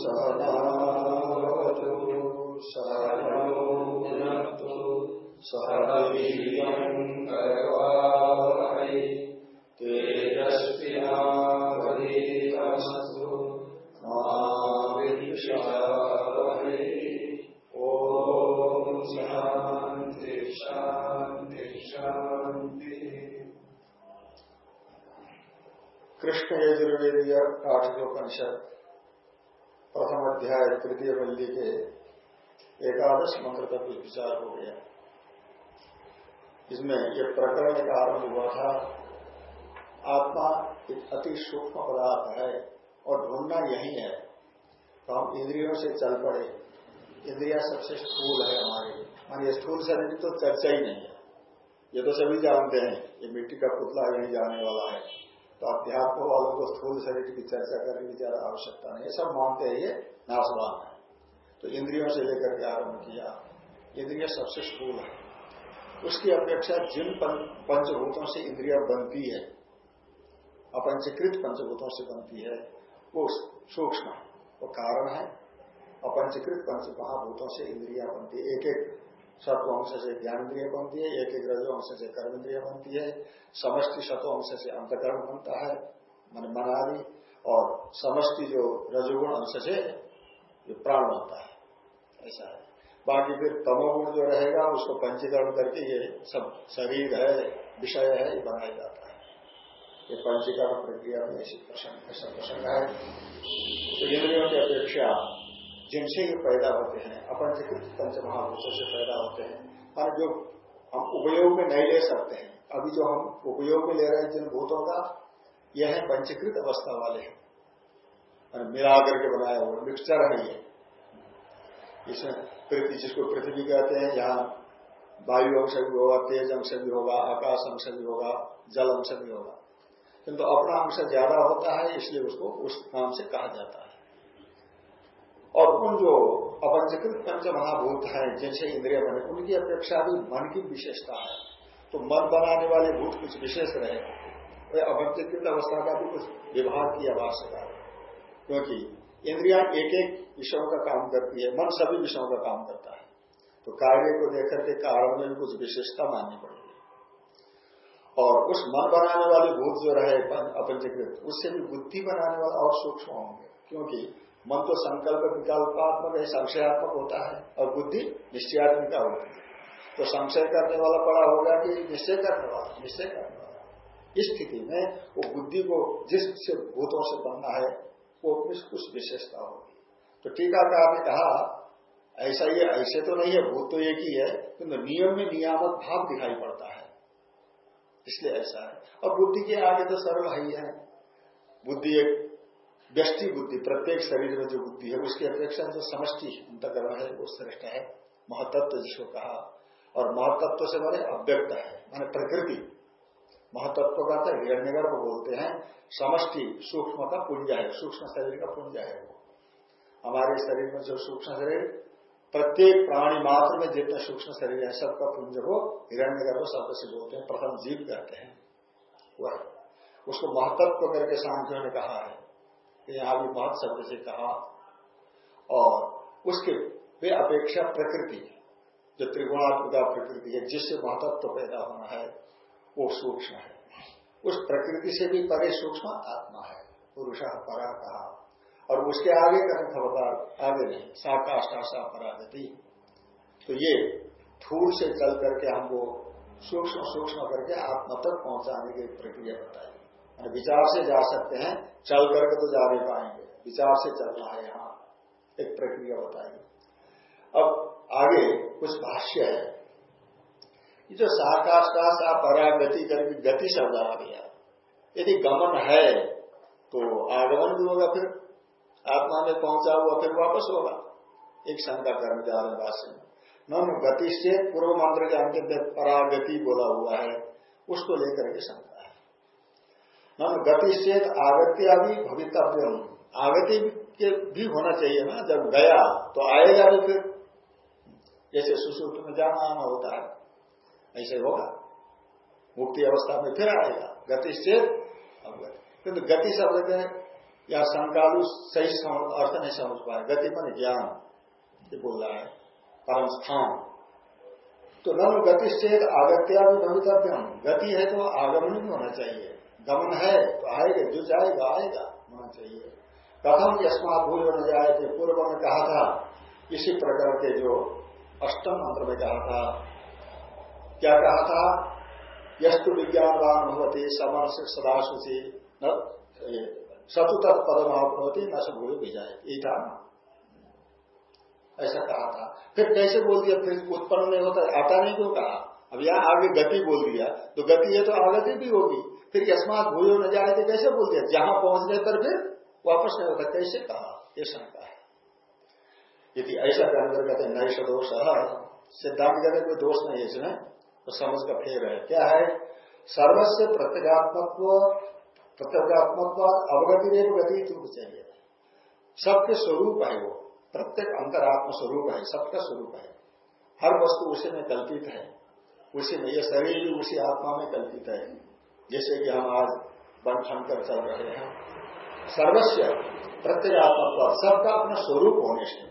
सहनावतु सहनौनक्तु सहवीर्यम् करवावहै तेजस्विनावधीतमस्तु मा विद्विषावहै ॐ कृष्ण यजुर्वेदीय काठिकोपनिषद प्रथम अध्याय तृतीय बल्ली के एकादश मंत्र तक विचार हो गया। इसमें यह प्रकरण का आरंभ हुआ था। आत्मा एक अति सूक्ष्म पदार्थ है और ढूंढना यही है तो हम इंद्रियों से चल पड़े। इंद्रिया सबसे स्थूल है हमारे मान ये स्थूल शरीर तो चर्चा ही नहीं है। ये तो सभी जानते हैं, ये मिट्टी का पुतला यही जाने वाला है। तो अध्यात्म वालों को स्थूल शरीर की चर्चा करने की ज़्यादा आवश्यकता नहीं है। सब मानते हैं, ये नाशवान है। तो इंद्रियों से लेकर के आरंभ किया। इंद्रिय सबसे स्थूल है। उसकी अपेक्षा जिन पंचभूतों से इंद्रिया बनती है, अपंचकृत पंचभूतों से बनती है, वो सूक्ष्म, वो कारण है। अपंचकृत पंच, महाभूतों से इंद्रिया बनती है। एक एक सत्व अंश से ज्ञान इंद्रिय बनती है एक एक रजो अंश से कर्म इंद्रिय बनती है, समष्टि सत्व अंश से अंतकर्म बनता है, मन मनादि, और समष्टि जो रजोगुण अंश से जो प्राण बनता है। ऐसा है। बाकी फिर तमोगुण जो रहेगा, उसको पंचीकरण करके ये सब शरीर है, विषय है, ये बनाया जाता है। ये पंचीकरण प्रक्रिया में ऐसा प्रसंग है। तो इंद्रियों की अपेक्षा जिनसे ये पैदा होते हैं अपंचकृत पंच महाभूतों से पैदा होते हैं, और जो हम उपयोग में नहीं ले सकते हैं, अभी जो हम उपयोग में ले रहे हैं जिन भूतों का, यह है पंचकृत अवस्था वाले हैं। मिला करके बनाया हुआ मिक्सचर है ये। इसमें पृथ्वी, जिसको पृथ्वी कहते हैं, यहाँ वायु अंश भी होगा, तेज अंश भी होगा, आकाश अंश भी होगा, जल अंश भी होगा। किंतु अपना अंश ज़्यादा होता है, इसलिए उसको उस नाम से कहा जाता है। और उन जो अपंचकृत पंच महाभूत हैं जिनसे इंद्रिय बने, उनकी अपेक्षा भी मन की विशेषता है। तो मन बनाने वाले भूत कुछ विशेष रहे। तो अपंचकृत अवस्था का भी कुछ विभाग की आवश्यकता है। क्योंकि इंद्रिया एक एक विषयों का काम करती है, मन सभी विषयों का काम करता है। तो कार्य को देखकर के कारण में भी कुछ विशेषता माननी पड़ेगी और उस मन बनाने वाले भूत जो रहे अपंचकृत उससे भी बुद्धि बनाने वाले और सूक्ष्म होंगे। क्योंकि मन तो संकल्प विकल्पात्मक है, संशयात्मक होता है, और बुद्धि निश्चयात्मिका होती है। तो संशय करने वाला बड़ा होगा कि निश्चय करने वाला, निश्चय करने वाला। इस स्थिति में वो बुद्धि को जिस से भूतों से बनना है, वो कुछ विशेषता होगी। तो टीकाकार ने कहा, ऐसा ये ऐसे तो नहीं है, भूत तो एक ही है, किंतु तो नियम में नियामक भाव दिखाई पड़ता है। इसलिए ऐसा है। और बुद्धि के आगे तो सरल ही है। बुद्धि एक व्यष्टि बुद्धि, प्रत्येक शरीर में जो बुद्धि है, उसकी अपेक्षा जो समष्टि अंतकरण है, वो श्रेष्ठ है। महतत्व जिसको कहा, और महतत्व से बड़े अव्यक्त है, माने प्रकृति। महतत्व का तो हिरण्यगर को बोलते हैं, समष्टि सूक्ष्म का पुंज है, सूक्ष्म शरीर का पुंज है वो। हमारे शरीर में जो सूक्ष्म शरीर, प्रत्येक प्राणी मात्र में जितने सूक्ष्म शरीर है, सबका पुंज को हिरण्यगर शब्द से बोलते हैं, प्रथम जीव कहते हैं। वह, उसको महतत्व करके सांख्यों ने कहा है। यहाँ भी बहुत शब्द से कहा, और उसके वे अपेक्षा प्रकृति, जो त्रिगुणात्मिका प्रकृति है, जिससे महत्व पैदा होना है, वो सूक्ष्म है। उस प्रकृति से भी परे सूक्ष्म आत्मा है, पुरुष परा कहा और उसके आगे करें खबरदार आगे नहीं साकाष्टाशा परागति। तो ये थूल से चल करके हमको सूक्ष्म सूक्ष्म करके आत्मा तक पहुँचाने की प्रक्रिया बताई। विचार से जा सकते हैं, चल करके तो जा नहीं पाएँगे। विचार से चलना है यहाँ। एक प्रक्रिया बताइए अब आगे कुछ भाष्य है। ये जो साकाशा सा परागति करके गति शब्द आ गया। यदि गमन है तो आगमन भी होगा फिर। आत्मा में पहुँचा हुआ फिर वापस होगा। एक शंका कर्म जा रहे भाष्य में। न गति से पूर्व मंत्र के अंतिम परागति बोला हुआ है, उसको लेकर के शंका। हम गति से आगत्य अभी भवितव्य आगति के भी होना चाहिए ना, जब गया तो आएगा भी फिर जैसे सुश्रुत में जाना आना होता है, ऐसे होगा। मुक्ति अवस्था में फिर आएगा गति। से अवगति किंतु गति शब्द के या संकालु सही अर्थ नहीं समझ पाए। गति मन ज्ञान, ये बोल रहा है, परम स्थान। तो नम गति से आगत्या भी भवितव्यम गति है तो आगमन भी होना चाहिए। गमन है तो आएगा, जो जाएगा, आएगा, होना चाहिए। कथम यशमात भूल न जाए थे, पूर्व में कहा था, इसी प्रकार के जो अष्टम मंत्र में कहा था। क्या कहा था? यस्तु विज्ञानवान समर से सदाशुचि सतुत पदमाव होती न सब भूल भी जाए यही था। ऐसा कहा था। फिर कैसे बोल दिया? फिर उत्पन्न नहीं होता, आता नहीं क्यों कहा? अब यहाँ आगे गति बोल दिया तो गति है तो आगति भी होगी। फिर यशमात भूलो न जाए तो कैसे बोल दिया जहाँ पहुँचने पर फिर वापस नहीं होता। कैसे कहा? ये शंका है। यदि ऐसा कहने कहते हैं नैश दोष सिद्धांत कहते कोई दोष नहीं है इसमें। तो समझ का फेर है। क्या है? सर्वस्व प्रत्यगात्मत्व प्रत्यगात्मत्व अवगति रेप गति तुम चाहिए। सबके स्वरूप है वो। प्रत्येक अंतरात्म स्वरूप है। सबका स्वरूप है। हर वस्तु उसी में कल्पित है। उसी में यह शरीर भी उसी आत्मा में कल्पित है। जैसे कि हम आज बन ठन कर चल रहे हैं। सर्वस्व प्रत्येगात्मा सबका अपना स्वरूप होने से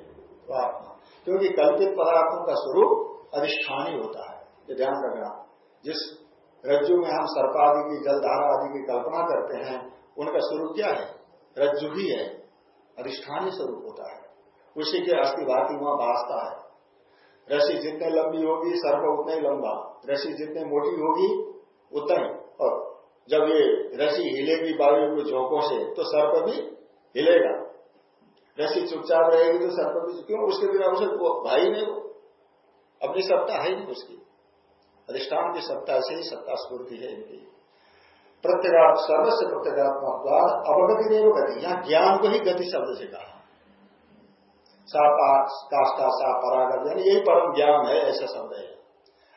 तो आत्मा। क्योंकि कल्पित पदार्थों का स्वरूप अधिष्ठानी होता है, ये ध्यान रखना। जिस रज्जु में हम सर्पादि की, जलधारा आदि की कल्पना करते हैं, उनका स्वरूप क्या है? रज्जु ही है। अधिष्ठानी स्वरूप होता है। उसी के अस्थिभाती वहाँ बासता है। रसी जितने लंबी होगी, सर्प उतना ही लंबा। रसी जितने मोटी होगी, उतना ही। जब ये रसी हिलेगी वायु के झोंकों से तो सर्प भी हिलेगा। रसी चुपचाप रहेगी तो सर्प भी क्यों? उसके बिना उसे भाई नहीं वो। अपनी सत्ता है नहीं उसकी। अधिष्ठान की सत्ता से ही सत्ता स्फूर्ति है इनकी। प्रत्येगात्म सर्वस्व प्रत्येगात्मा अवगति नहीं गति। यहाँ ज्ञान को ही गति शब्द से कहा। सा परागत। यानी यही परम ज्ञान है, ऐसा शब्द है।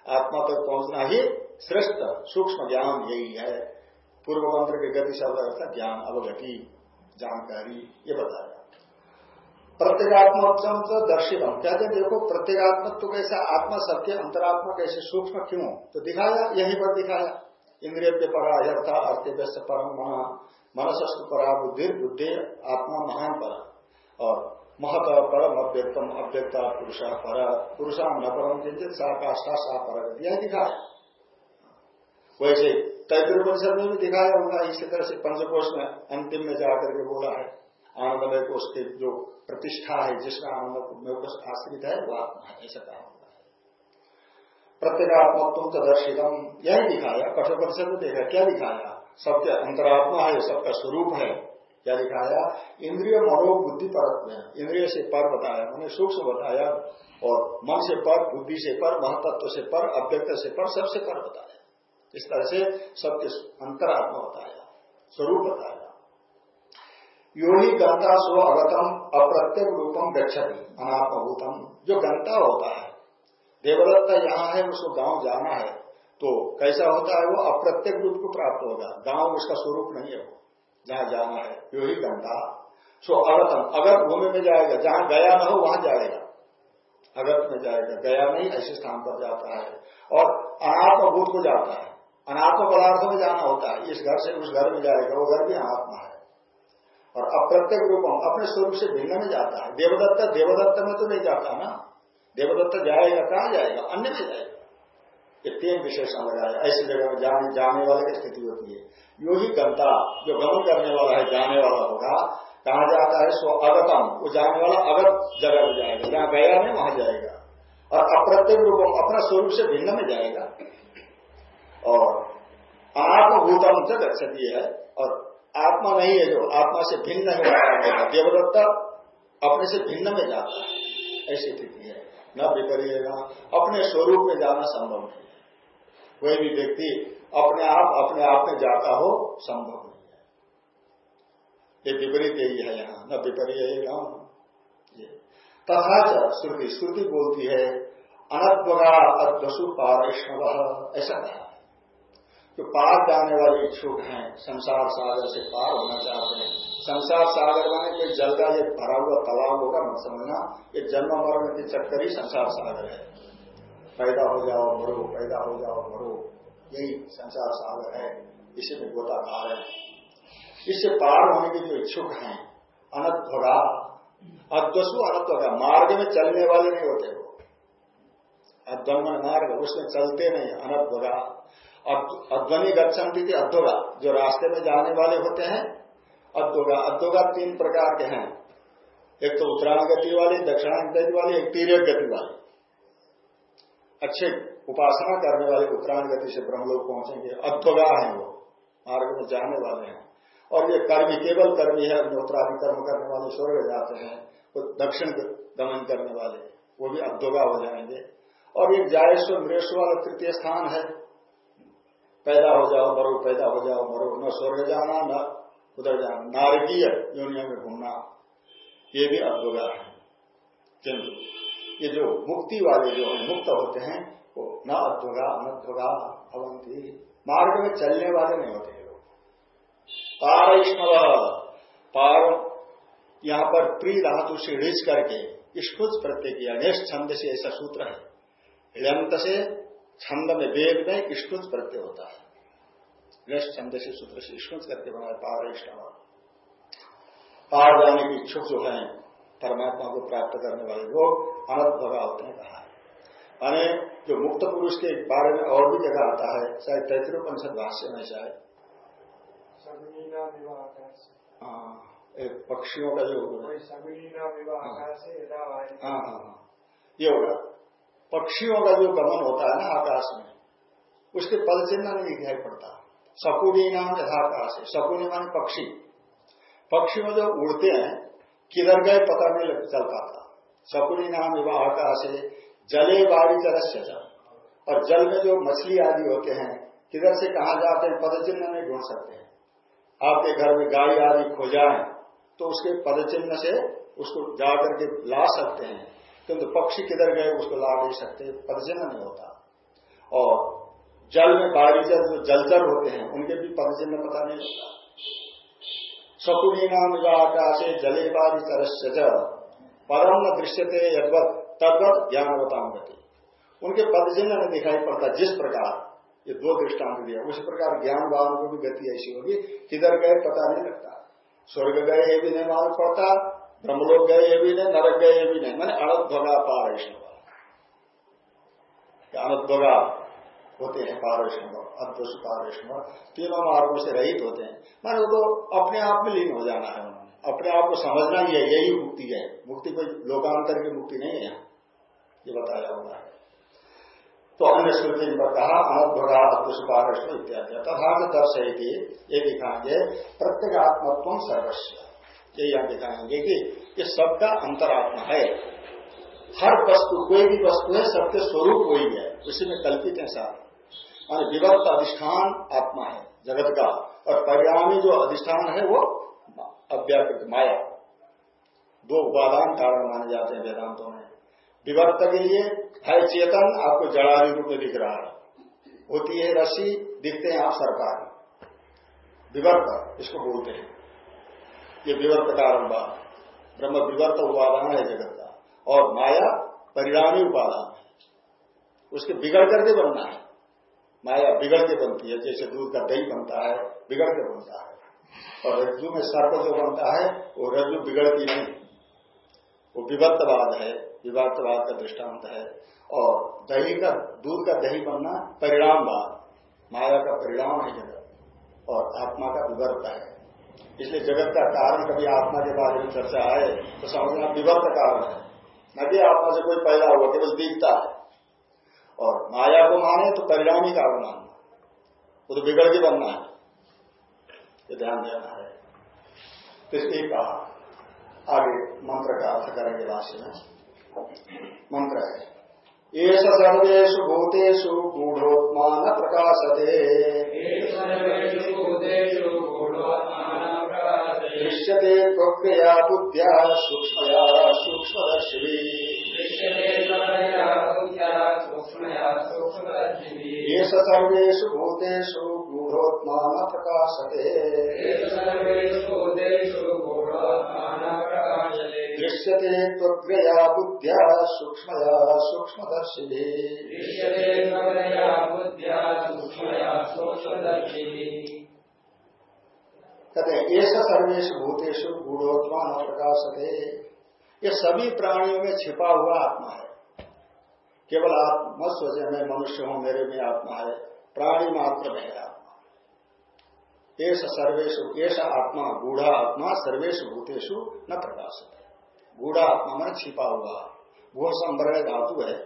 आत्मा तक पहुँचना ही श्रेष्ठ, सूक्ष्म ज्ञान यही है। पूर्व मंत्र के गति शब्द अर्थ ज्ञान, अवगति, जानकारी, ये बताया। प्रत्येगात्म दर्शितम। कहते देखो प्रत्येगात्मत्व कैसा आत्मा सत्य, अंतरात्मा कैसे सूक्ष्म, क्यों? तो दिखाया, यहीं पर दिखाया। इंद्रिय पे परा यथा अर्थव्यस्त परम महा, मनसस्तु परा बुद्धि बुद्धि आत्मा महान पर। और महत परम अव्यक्तम अव्यक्ता, पुरुषा पर। पुरुषा न परम किंचित सा काष्ठा, सा पर। दिखाया। वैसे तैतृपनिषद में भी दिखाया होगा, इसी तरह से पंचकोश में अंतिम में जाकर के बोला है, आनंदमय कोष के जो प्रतिष्ठा है, जिसका आनंद कोष आश्रित है, वो आत्मा है, ऐसा कहा होगा प्रत्येगात्मत्व तदर्शितम यही दिखाया कठोर परिषद में देखा, क्या दिखाया? सबके अंतरात्मा है, सबका स्वरूप है, क्या दिखाया? इंद्रिय मनो बुद्धि पर इंद्रिय से पर बताया मैंने सूक्ष्म बताया, और मन से पर, बुद्धि से पर, महतत्व से पर, अव्यक्त से पर, सबसे पर बताया। इस तरह से सबके अंतरात्मा बताया, स्वरूप बताया। यो ही गंता स्व अगतम, अप्रत्यक रूपम गच्छति, अनात्मभूतम, जो गंता होता है। देवदत्ता यहाँ है, उसको गाँव जाना है तो कैसा होता है वो? अप्रत्यक रूप को प्राप्त होगा। गाँव उसका स्वरूप नहीं है वो, जहाँ जाना है यो ही गंता। सो अगतम, अगर भूमि में जाएगा, जहाँ गया ना हो, वहाँ जाएगा। अगत में जाएगा, गया नहीं, ऐसे स्थान पर जाता है। और अनात्मभूत को जाता है। अनात्म पदार्थों में जाना होता है। इस घर से उस घर में जाएगा, वो घर भी अनात्मा है। और अप्रत्यक रूप अपने स्वरूप से भिन्न में जाता है। देवदत्त देवदत्त में तो नहीं जाता ना। देवदत्त जाएगा, कहा जाएगा? अन्य में जाएगा। ये तीन विशेषण लगाया ऐसी जगह में जाने जाने वाले की स्थिति होती है। यो ही गंता, जो गमन करने वाला है, जाने वाला होगा। कहा जाता है? सो अगतम। वो जाने वाला अगत जगह में जाएगा। जहाँ गया नहीं, वहाँ जाएगा। और अप्रत्यक रूप अपना स्वरूप से भिन्न में जाएगा। और आत्मभूतम से गच्छती है, और आत्मा नहीं है जो, आत्मा से भिन्न है देवदत्ता अपने से भिन्न में जाता है। ऐसी स्थिति है। न विपरीयगा अपने स्वरूप में जाना संभव नहीं है। कोई भी व्यक्ति अपने आप अपने आप में जाता हो, संभव नहीं है। ये विपरीत यही है यहाँ। न विपरीय तथा श्रुति श्रुति बोलती है अनद्वगा अद्वसु पारैष्णव। ऐसा कहा। जो पार जाने वाले इच्छुक हैं। संसार सागर से पार होना चाहते हैं। संसार सागर माने कोई जल का ये भरा हुआ तालाब होगा मत समझना। ये जन्म मरण के चक्कर ही संसार सागर है। पैदा हो जाओ, मरो, पैदा हो जाओ, मरो। यही संसार सागर है। इसी में गोता खा है। इससे पार होने के जो इच्छुक हैं अनध्वगा अद्वसु अनध्वगा मार्ग में चलने वाले नहीं होते वो। अध्वन मार्ग, उसमें चलते नहीं अनध्वगा अध्वनि गच्छन्ति थी अध्वगा, जो रास्ते में जाने वाले होते हैं, अध्वगा। अध्वगा तीन प्रकार के हैं। एक तो उत्तरायण गति वाली, दक्षिणायन गति वाली, एक तीर्थ गति वाली। अच्छे उपासना करने वाले उत्तरायण गति से ब्रह्मलोक पहुँचेंगे। अध्वगा है वो, मार्ग में जाने वाले हैं। और ये कर्मी, केवल कर्मी है उत्तराधि कर्म करने वाले, स्वर्ग जाते हैं, वो दक्षिण गमन करने वाले, वो भी अध्वगा हो जाएँगे। और एक जायस्व मृष्व वाला तृतीय स्थान है। पैदा हो जाओ, मरो, पैदा हो जाओ, मरो। न स्वर्ग जाना, न उधर जाना। नारकीय यूनिया में घूमना, ये भी अध्वगा है। किंतु ये जो मुक्ति वाले जो मुक्त होते हैं, वो न अध्वगा, अनध्वगा अवंती मार्ग में चलने वाले नहीं होते पारैष्णव, पार पार यहाँ पर प्री धातु से ऋच करके स्कुच प्रत्यय किया छंद से ऐसा सूत्र है। हिडंत से छंद में वेद में स्कुच प्रत्यय होता है। नेश छंद से सूत्र से स्कुच करके बनाया पारैष्णव पार जाने की इच्छुक जो है परमात्मा को प्राप्त करने वाले लोग अनद्भगा होते हैं कहा। माने जो मुक्त पुरुष के बारे में और भी जगह आता है शायद तैतृपनिषद भाष्य में चाहे। हाँ एक पक्षियों का जो हाँ हाँ हाँ। ये होगा। पक्षियों का जो गमन होता है ना आकाश में, उसके पद चिन्ह नहीं दिखाई पड़ता। सकुनी नाम यथाकाश है सकुनी मान पक्षी। पक्षी में जो उड़ते हैं, किधर गए पता नहीं लग, चल पाता। सकुनी नाम विवाह आकाश है जले बाड़ी तरस्य और जल में जो मछली आदि होते हैं, किधर से कहा जाते हैं, पद चिन्ह नहीं ढूंढ सकते। हैं आपके घर में गाय आदि खो जाए तो उसके पद चिन्ह से उसको जा करके ला सकते हैं। किंतु पक्षी किधर गए उसको ला नहीं सकते पद नहीं होता। और जल में बारीचर जो जलचर होते हैं, उनके भी पदचिन्ह पता नहीं होता। शकुनी नाम आकाशे जले बारी तरस्य परम न दृश्यते यदवत, तद्वत ज्ञानवताम गति उनके पद चिन्ह में दिखाई पड़ता जिस प्रकार, ये दो दृष्टांत दिया। उसी प्रकार ज्ञान वालों को भी गति ऐसी होगी, किधर गए पता नहीं लगता। स्वर्ग गए ये भी नहीं मालूम पड़ता ब्रह्मलोक गए ये भी नहीं नरक गए ये भी नहीं मैंने अणध्वगा पारैष्णव अणध्वगा होते हैं पारैष्णव अद्वस पारैष्णव तीनों मार्गों से रहित होते हैं। मैंने वो तो अपने आप में लीन हो जाना है उन्होंने। अपने आप को समझना ही है, यही मुक्ति है। मुक्ति कोई लोकांतर की मुक्ति नहीं है। ये बताया हुआ है। तो अन्य श्रुति पर कहा अनद्भगा पुष्पारष्ण इत्यादि। तथा दर्शयती, ये दिखाएँगे प्रत्येगात्मत्व सर्वस्व। यहाँ दिखाएँगे कि ये सबका अंतरात्मा है। हर वस्तु, कोई भी वस्तु है, सबके स्वरूप वही है। उसी में कल्पित है सारे। मान विभक्त अधिष्ठान आत्मा है, जगत का। और परिणामी जो अधिष्ठान है, वो अव्याकृत माया। दो उपादान कारण माने जाते हैं वेदांतों में। विवर्त के लिए है चेतन, आपको जड़ादि रूप में दिख रहा है। होती है रस्सी, दिखते हैं आप सरकार। विवर्त इसको बोलते हैं। ये विवर्त कारण बात ब्रह्म विवर्त उपादान है जगत का। और माया परिणामी उपादान है। उसके बिगड़ करके बनना है। माया बिगड़ के बनती है। जैसे दूध का दही बनता है, बिगड़ के बनता है। और रज्जु में सर्प जो बनता है, वो रज्जु बिगड़ती नहीं। वो विवर्तवाद है। विवादवाद का दृष्टांत है। और दही का, दूध का दही बनना परिणामवाद। माया का परिणाम है जगत। और आत्मा का विवर्त है। इसलिए जगत का कारण कभी आत्मा के बारे में चर्चा आए तो समझना विवर्त कारण है। न कि आत्मा से कोई पैदा हुआ, केवल दिखता है। और माया को माने तो परिणाम परिणामी कारण मानना। वो तो बिगड़ के बनना है। ये ध्यान देना है। तो इसलिए कहा, आगे मंत्र का अर्थ करेंगे भाष्य में। मंत्र है। ये सर्वेशु भूतेषु गूढ़ोत्मान प्रकाशते। दृश्यते प्रक्रिया बुद्ध्या सूक्ष्मया सूक्ष्मदर्शिवी ये सर्वेशु भूतेषु गूढ़ोत्मान प्रकाशते। दृश्यते त्वग्रया बुद्ध्या सूक्ष्मया सूक्ष्मदर्शि कहते ऐसा सर्वेश भूतेश गूढ़ोत्मा न प्रकाश ये सभी प्राणियों में छिपा हुआ आत्मा है केवल आप मत सोचे मैं मनुष्य हूँ मेरे में आत्मा है प्राणी मात्र में है आत्मा ऐसा सर्वेश ऐसा आत्मा गूढ़ा आत्मा सर्वेश भूतेशु न प्रकाश गूढ़ा आत्मा में छिपा हुआ। गुह संभ्रय धातु है,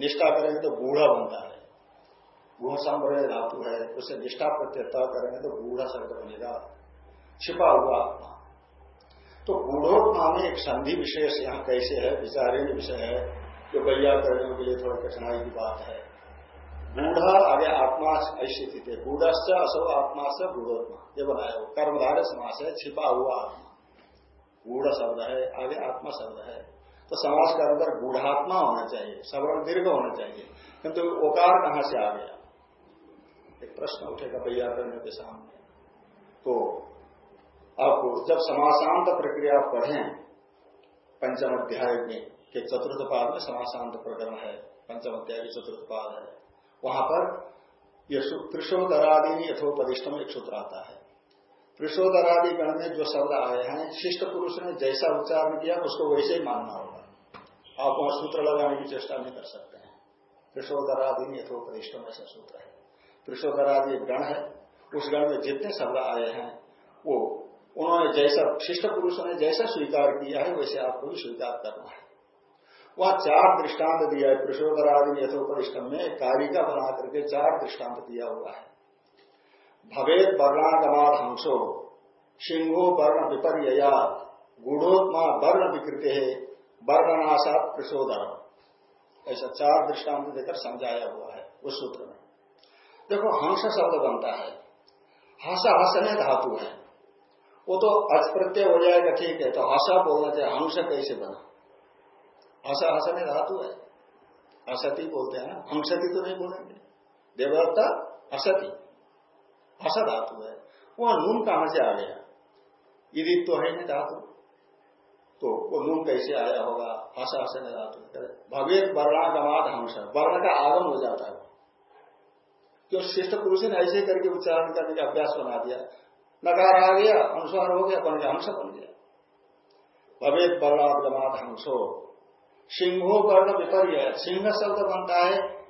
निष्ठा करेंगे तो गूढ़ा बनता है। गुह संभ्रय धातु है, उसे निष्ठा प्रत्यय करेंगे तो गूढ़ा शब्द बनेगा। छिपा हुआ आत्मा। तो गूढ़ोत्मा में एक संधि विशेष यहाँ कैसे है विचारीय विषय है, जो गैया करने के लिए थोड़ा कठिनाई की बात है। गूढ़ा आगे आत्मा ऐसी स्थिति है। असो आत्मा से गूढ़ोत्मा ये बनाया हो कर्मधारय समास है, छिपा हुआ आत्मा। गूढ़ शब्द है, आगे आत्मा शब्द है। तो समाज के अंदर गूढ़ात्मा होना चाहिए, सवर्ण दीर्घ होना चाहिए। किंतु तो ओकार कहाँ से आ गया? एक प्रश्न उठेगा करने के सामने। तो आपको जब समासांत प्रक्रिया पढ़ें, पंचम अध्याय में, के चतुर्थ पाद में समासांत प्रकरण है, पंचम अध्याय के चतुर्थ पाद है। वहाँ पर ये त्रिशोदरादि यथोपदिष्टम एक सूत्र आता है। त्रिशोदरादि गण में जो शब्द आए हैं शिष्ट पुरुष ने जैसा उच्चारण किया, उसको वैसे ही मानना होगा। आप वहाँ सूत्र लगाने की चेष्टा नहीं कर सकते हैं। त्रिशोदरादि यथोपदिष्टम ऐसा सूत्र है। त्रिशोदरादि गण है। उस गण में जितने शब्द आए हैं, वो उन्होंने जैसा शिष्ट पुरुष ने जैसा स्वीकार किया है, वैसे आपको भी स्वीकार करना है। वहाँ चार दृष्टांत दिया है। प्रशोधरादि यथोपरिष्टम में कारिका बना करके चार दृष्टांत दिया हुआ है। भवेद वर्णागमाद हंसो सिंहो वर्ण विपर्य गुणोत्मा वर्ण विकृत। है वर्णनाशात प्रशोधन ऐसा चार दृष्टांत देकर समझाया हुआ है उस सूत्र में। देखो, हंस शब्द बनता है। हंस हंसने धातु है। वो तो अच प्रत्यय हो जाएगा, ठीक है। तो आशा बोलना चाहिए, हंस कैसे बना? आशा हसने धातु है। असती बोलते हैं ना? हंसती तो नहीं बोलेंगे। देवदत्ता असती। हस धातु है। वहाँ नून कहाँ से आ गया यदि तो है नहीं धातु। तो वो नून कैसे आया होगा? हस हसन धातु भवेद वर्णागमाद हंस। वर्ण का आगम हो जाता है। क्यों? श्रेष्ठ पुरुष ने ऐसे करके उच्चारण करने का अभ्यास बना दिया। नकार आ गया अनुसार हो गया, बन गया, हंस बन गया। भवेद वर्णापगमात हंसो। सिंहो वर्ण विपर्य सिंह शब्द बनता है।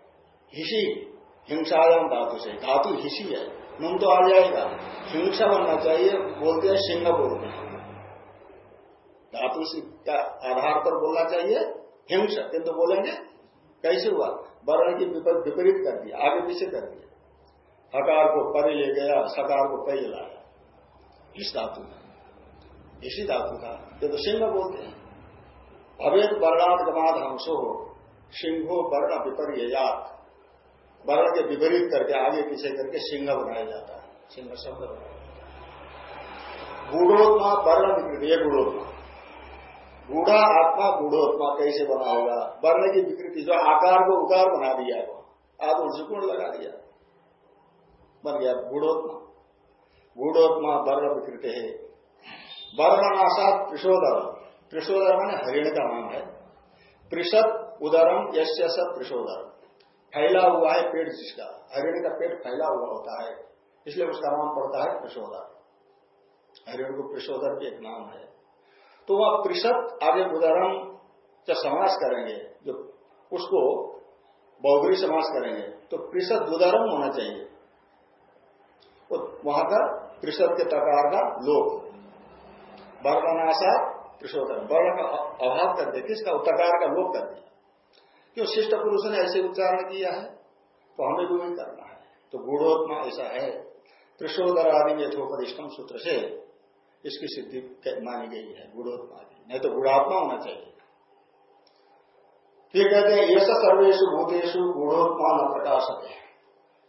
हिसी हिंसायाम धातु से। धातु हिसी है। नुम तो आ जाएगा। हिंसा बनना चाहिए, बोलते हैं सिंह बोलते हैं धातु का आधार पर बोलना चाहिए? हिंस। किंतु बोलेंगे, कैसे हुआ? वर्ण की विपरीत कर दिया, आगे पीछे कर दिया। हकार को परे ले गया, सकार को कई लाया। इस धातु का। इसी धातु का। ये तो सिंह बोलते हैं। भवेद वर्णागमाद हंसो सिंहो वर्ण विपर्य वर्ण के विपरीत करके आगे पीछे करके सिंह बनाया जाता है। सिंह शब्द गूढ़ोत्मा, वर्ण विकृति, ये गूढ़ोत्मा। गूढ़ा आत्मा, गूढ़ोत्मा कैसे बना होगा? वर्ण की विकृति जो आकार को उकार बना दिया है वो उनसे गुण लगा दिया। बन गया गूढ़ोत्मा। गूढ़ोत्मा, वर्ण, विकृत है। वर्णनाशात त्रिशोदर त्रिशोदर मैंने हरिण का नाम है। त्रिशत उदरम यश सत त्रिशोदर फैला हुआ है पेट जिसका। हरिण का पेट फैला हुआ होता है। इसलिए उसका नाम पड़ता है त्रिशोदर हरिण को त्रिशोदर भी एक नाम है। तो वह त्रिशत आगे उदरम जब समास करेंगे, जो उसको बहुबरी समास करेंगे। तो त्रिशत दुदरम होना चाहिए। तो वहाँ का त्रिशत के तकार का लोक। वर्णनाशा त्रिशोधन वर्ण का अभाव कर किसका तकार का लोक कर दिया क्यों शिष्ट पुरुष ने ऐसे उच्चारण किया है तो हमें भी वही करना है। तो गुणोत्मा ऐसा है त्रिशोधर आदि यथोपरिष्टम सूत्र से इसकी सिद्धि मानी गई है गुणोत्मा की नहीं तो गुणात्मा होना चाहिए। फिर कहते हैं ये सर्वेशु भूतेषु गुणोत्मा न प्रकाशक है।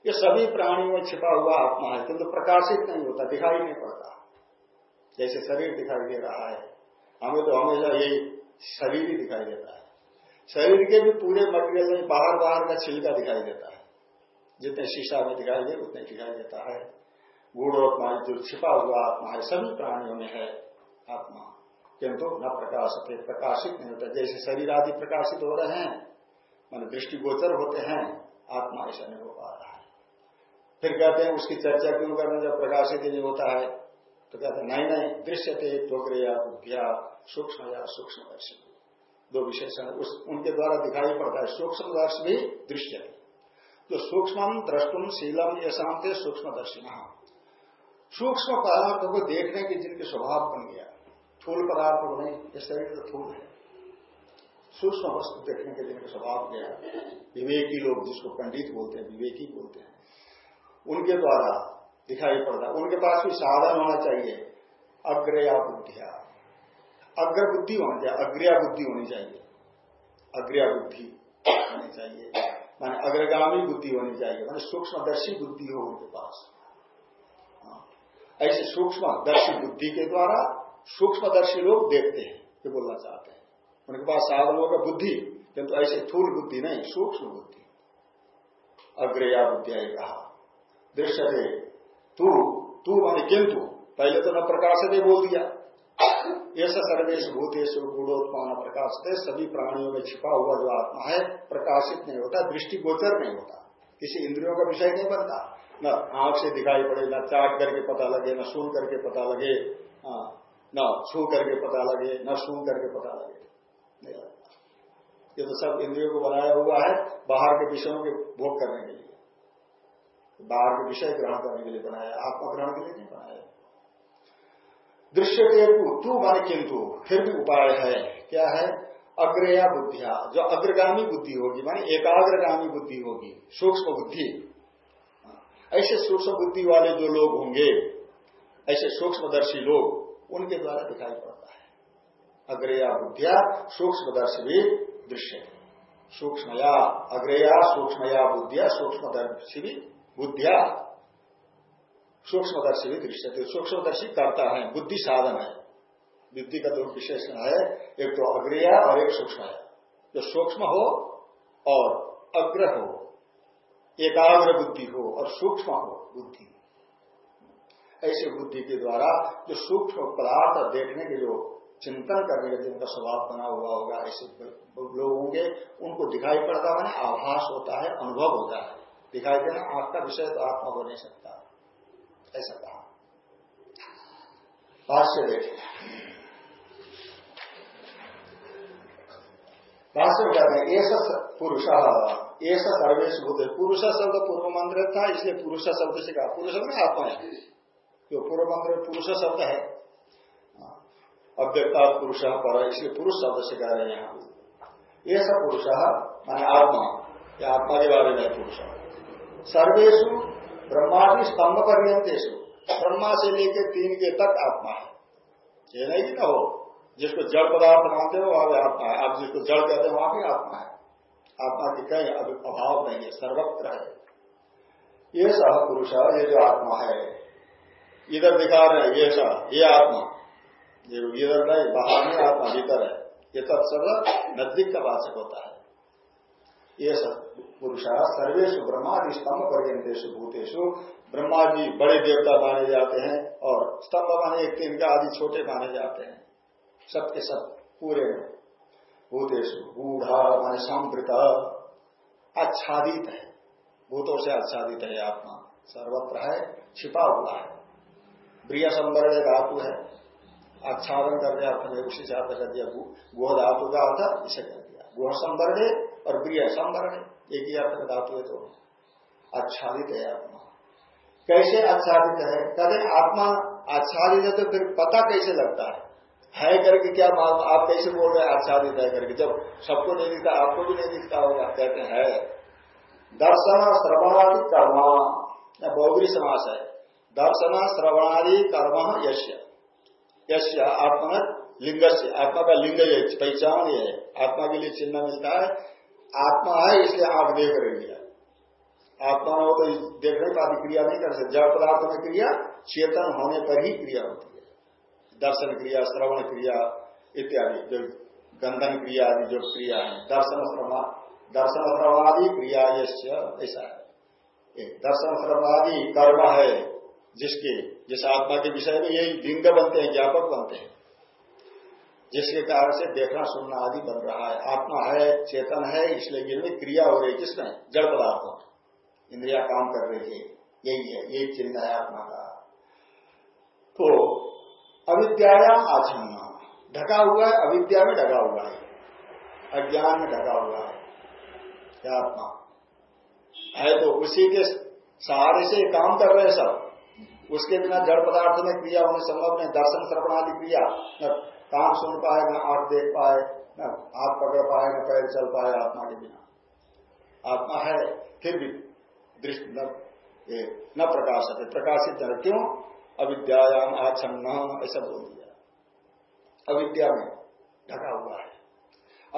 ये सभी प्राणियों में छिपा हुआ आत्मा है, किंतु प्रकाशित नहीं होता, दिखाई नहीं पड़ता। जैसे शरीर दिखाई दे रहा है, हमें तो हमेशा यही शरीर ही दिखाई देता है। शरीर के भी पूरे मटेरियल में बाहर बाहर का छिलका दिखाई देता है। जितने शीशा में दिखाई दे, उतने दिखाई देता है। गुड़ और गूढ़ोत्मा जो छिपा हुआ आत्मा है, सभी प्राणियों में है आत्मा। किंतु न प्रकाश प्रकाशित नहीं होता। जैसे शरीर आदि प्रकाशित हो रहे हैं, मान दृष्टिगोचर होते हैं, आत्मा ऐसा नहीं हो पा रहा है। फिर कहते हैं, उसकी चर्चा क्यों करना जब प्रकाशित नहीं होता है? तो कहते हैं, नहीं नहीं दृश्य थे त्वग्रया बुद्धिया सूक्ष्म या सूक्ष्म दर्शन दो विशेषण उस उनके द्वारा दिखाई पड़ता है। सूक्ष्म दर्श भी दृश्य है जो सूक्ष्म द्रष्टुम शीलम ये शांति सूक्ष्म दर्शिना सूक्ष्म पदार्थों को देखने के जिनके स्वभाव बन गया थूल पदार्थ को नहीं ये शरीर तो थूल है। सूक्ष्म वस्तु देखने के जिनके स्वभाव गया, विवेकी लोग जिसको पंडित बोलते हैं, विवेकी बोलते हैं, उनके द्वारा दिखाई पड़ता है। उनके पास भी साधन होना चाहिए, अग्रया बुद्धिया। अग्र बुद्धि होनी चाहिए अग्रया बुद्धि होनी चाहिए। अग्रया बुद्धि होनी चाहिए। माने अग्रगामी बुद्धि होनी चाहिए, माने सूक्ष्मदर्शी बुद्धि हो उनके पास। हाँ। ऐसे सूक्ष्मदर्शी बुद्धि के द्वारा सूक्ष्मदर्शी लोग देखते हैं, ये बोलना चाहते हैं। उनके पास साधनों का बुद्धि किंतु ऐसे थूल बुद्धि नहीं, सूक्ष्म बुद्धि। अग्रया बुद्धिया कहा। दृश्य थे, तू तू माने किंतु, पहले तो न प्रकाश दे बोल दिया। ऐसा सर्वेश भूतेश गुणोत्मान प्रकाश थे सभी प्राणियों में छिपा हुआ जो आत्मा है, प्रकाशित नहीं होता दृष्टिगोचर नहीं होता। किसी इंद्रियों का विषय नहीं बनता। न आँख से दिखाई पड़े, न चाट करके पता लगे, न सुन करके पता लगे न छू करके पता लगे, न सुन करके पता लगे। ये तो सब इंद्रियों को बनाया हुआ है, बाहर के विषयों के भोग करने के लिए। बाहर के विषय ग्रहण करने के लिए बनाया आत्मा ग्रहण के लिए नहीं बनाया दृश्य के तू माने किंतु? फिर भी उपाय है। क्या है? अग्रया बुद्धिया जो अग्रगामी बुद्धि होगी, माने एकाग्रगामी बुद्धि होगी, सूक्ष्म बुद्धि। ऐसे सूक्ष्म बुद्धि वाले जो लोग होंगे, ऐसे सूक्ष्मदर्शी लोग, उनके द्वारा दिखाई पड़ता है। अग्रया बुद्धिया, सूक्ष्मदर्शी भी दृश्य। सूक्ष्मया अग्रया, सूक्ष्मया बुद्धिया, सूक्ष्मदर्शी भी बुद्धिया। सूक्ष्मदर्शी भी दृश्य थे सूक्ष्मदर्शी करता है, बुद्धि साधन है। बुद्धि का दो विशेषण है, एक तो अग्रया और एक सूक्ष्म है। जो सूक्ष्म हो और अग्र हो, एकाग्र बुद्धि हो और सूक्ष्म हो, बुद्धि। ऐसे बुद्धि के द्वारा जो सूक्ष्म पदार्थ देखने के जो चिंतन करने का जिनका स्वभाव बना हुआ होगा, ऐसे लोग होंगे, उनको दिखाई पड़ता मैंने आभास होता है, अनुभव होता है। दिखाई देना आपका विषय तो आत्मा हो नहीं सकता। ऐसा कहा। भाष्य देखें। भाष्य कहते हैं, ऐसा पुरुष ऐसा सर्वेश भूत पुरुष शब्द पूर्व मंत्र था, इसलिए पुरुष शब्द से कहा। पुरुष में आत्मा है। जो पूर्व मंत्र पुरुष शब्द है। अव्यक्ता पुरुष, पर इसलिए पुरुष शब्द से कह रहे हैं यहाँ सब पुरुष, माने आत्मा। या आत्मा के बारे में पुरुष। सर्वेशु ब्रह्मादि स्तंभ पर्यंतेशु ब्रह्मा से लेकर तीन के तक आत्मा है। ये नहीं ना हो, जिसको जड़ पदार्थ मानते हो, वहाँ भी आत्मा है। आप जिसको जड़ कहते हैं, वहाँ भी आत्मा है। आत्मा की कहीं अभाव नहीं है, सर्वत्र है। ये सह पुरुष, ये जो आत्मा है, इधर विकार है, ये सह ये आत्मा। ये इधर नहीं, बाहर में आत्मा, भीतर है। ये तत्सर्व नज़दीक का वाचक होता है। ये सब पुरुषा सर्वेश ब्रह्मादि स्तंभ पर्यंतेश भूतेशु ब्रह्मा जी बड़े देवता माने जाते हैं और स्तंभ माने एक तीन का आदि छोटे माने जाते हैं। सबके सब पूरे भूतेशु बूढ़ा माने संवृत, आच्छादित है। भूतों से आच्छादित है आत्मा। सर्वत्र है, छिपा हुआ है। प्रिय संवरण धातु है। आच्छादन करने अर्थ में उसी से अर्थ कर दिया गुह धातु का अर्थ इसे कर दिया। गुह संवरणे और प्रिय संवरणे एक ही अर्थ का धातु है तो आच्छादित है आत्मा। कैसे आच्छादित है? कहते आत्मा आच्छादित है तो फिर पता कैसे लगता है? है करके क्या मालूम? आप कैसे बोल रहे हैं, आच्छादित है करके? जब सबको नहीं दिखता, आपको भी नहीं दिखता होगा, कहते हैं दर्शन श्रवणादि कर्म। बहुबरी समास है। दर्शन श्रवणादि कर्म यश्य। यश्य आत्मा लिंग से आत्मा का लिंग पहचान ये है। आत्मा के लिए चिन्ह मिलता है। आत्मा है, इसलिए आँख देख रही है। आत्मा हो तो देख नहीं पाती क्रिया नहीं कर सकते। जड़ पदार्थ में क्रिया, चेतन होने पर ही क्रिया होती है। दर्शन क्रिया, श्रवण क्रिया इत्यादि, जो गंधन क्रिया आदि, जो क्रिया है। दर्शन श्रमा दर्शन श्रवणादि क्रिया ऐसा है। दर्शन श्रवणादि कर्म है, जिसके, जिस आत्मा के विषय में यही लिंग बनते हैं, ज्ञापक बनते हैं। जिसके कारण से देखना, सुनना आदि बन रहा है। आत्मा है, चेतन है, इसलिए गिर क्रिया हो रही है। किसमें? जड़ पदार्थों इंद्रिया काम कर रही है। यही है, यही चिन्ह है आत्मा का। तो अविद्यायाम आचन्न ढका हुआ है, अविद्या में ढका हुआ है। अज्ञान में ढका हुआ है। आत्मा। है तो उसी के सहारे से काम कर रहे हैं सब। उसके बिना जड़ पदार्थ में क्रिया होने संभव नहीं। दर्शन श्रवणादि क्रिया। न काम सुन पाए न आँख देख पाए न हाथ पकड़ पाए न पैर चल पाए आत्मा के बिना। आत्मा है फिर भी दृष्टि न, न प्रकाशित प्रकाशित है क्यों? अविद्यायाम आच्छन्न ऐसा बोल दिया। अविद्या में ढका हुआ है।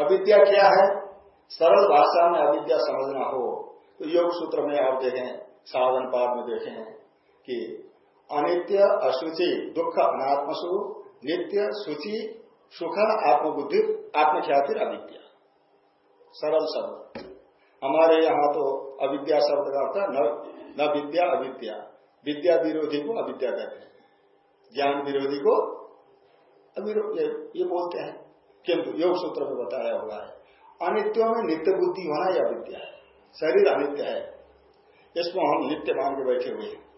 अविद्या क्या है? सरल भाषा में अविद्या समझना हो तो योग सूत्र में आप देखें साधन पाद में देखें कि अनित्य अशुचि दुख अनात्मसु नित्य सुचि सुख आत्मबुद्धि आत्मख्याति अविद्या। सरल शब्द। हमारे यहाँ तो अविद्या शब्द का अर्थ न, विद्या अविद्या। विद्या विरोधी को अविद्या कहते हैं। ज्ञान विरोधी को ये बोलते हैं। किंतु योग सूत्र में बताया हुआ है अनित्यों में नित्य बुद्धि होना यह अविद्या है। शरीर अनित्य है। इसको हम नित्य मान के बैठे हुए हैं।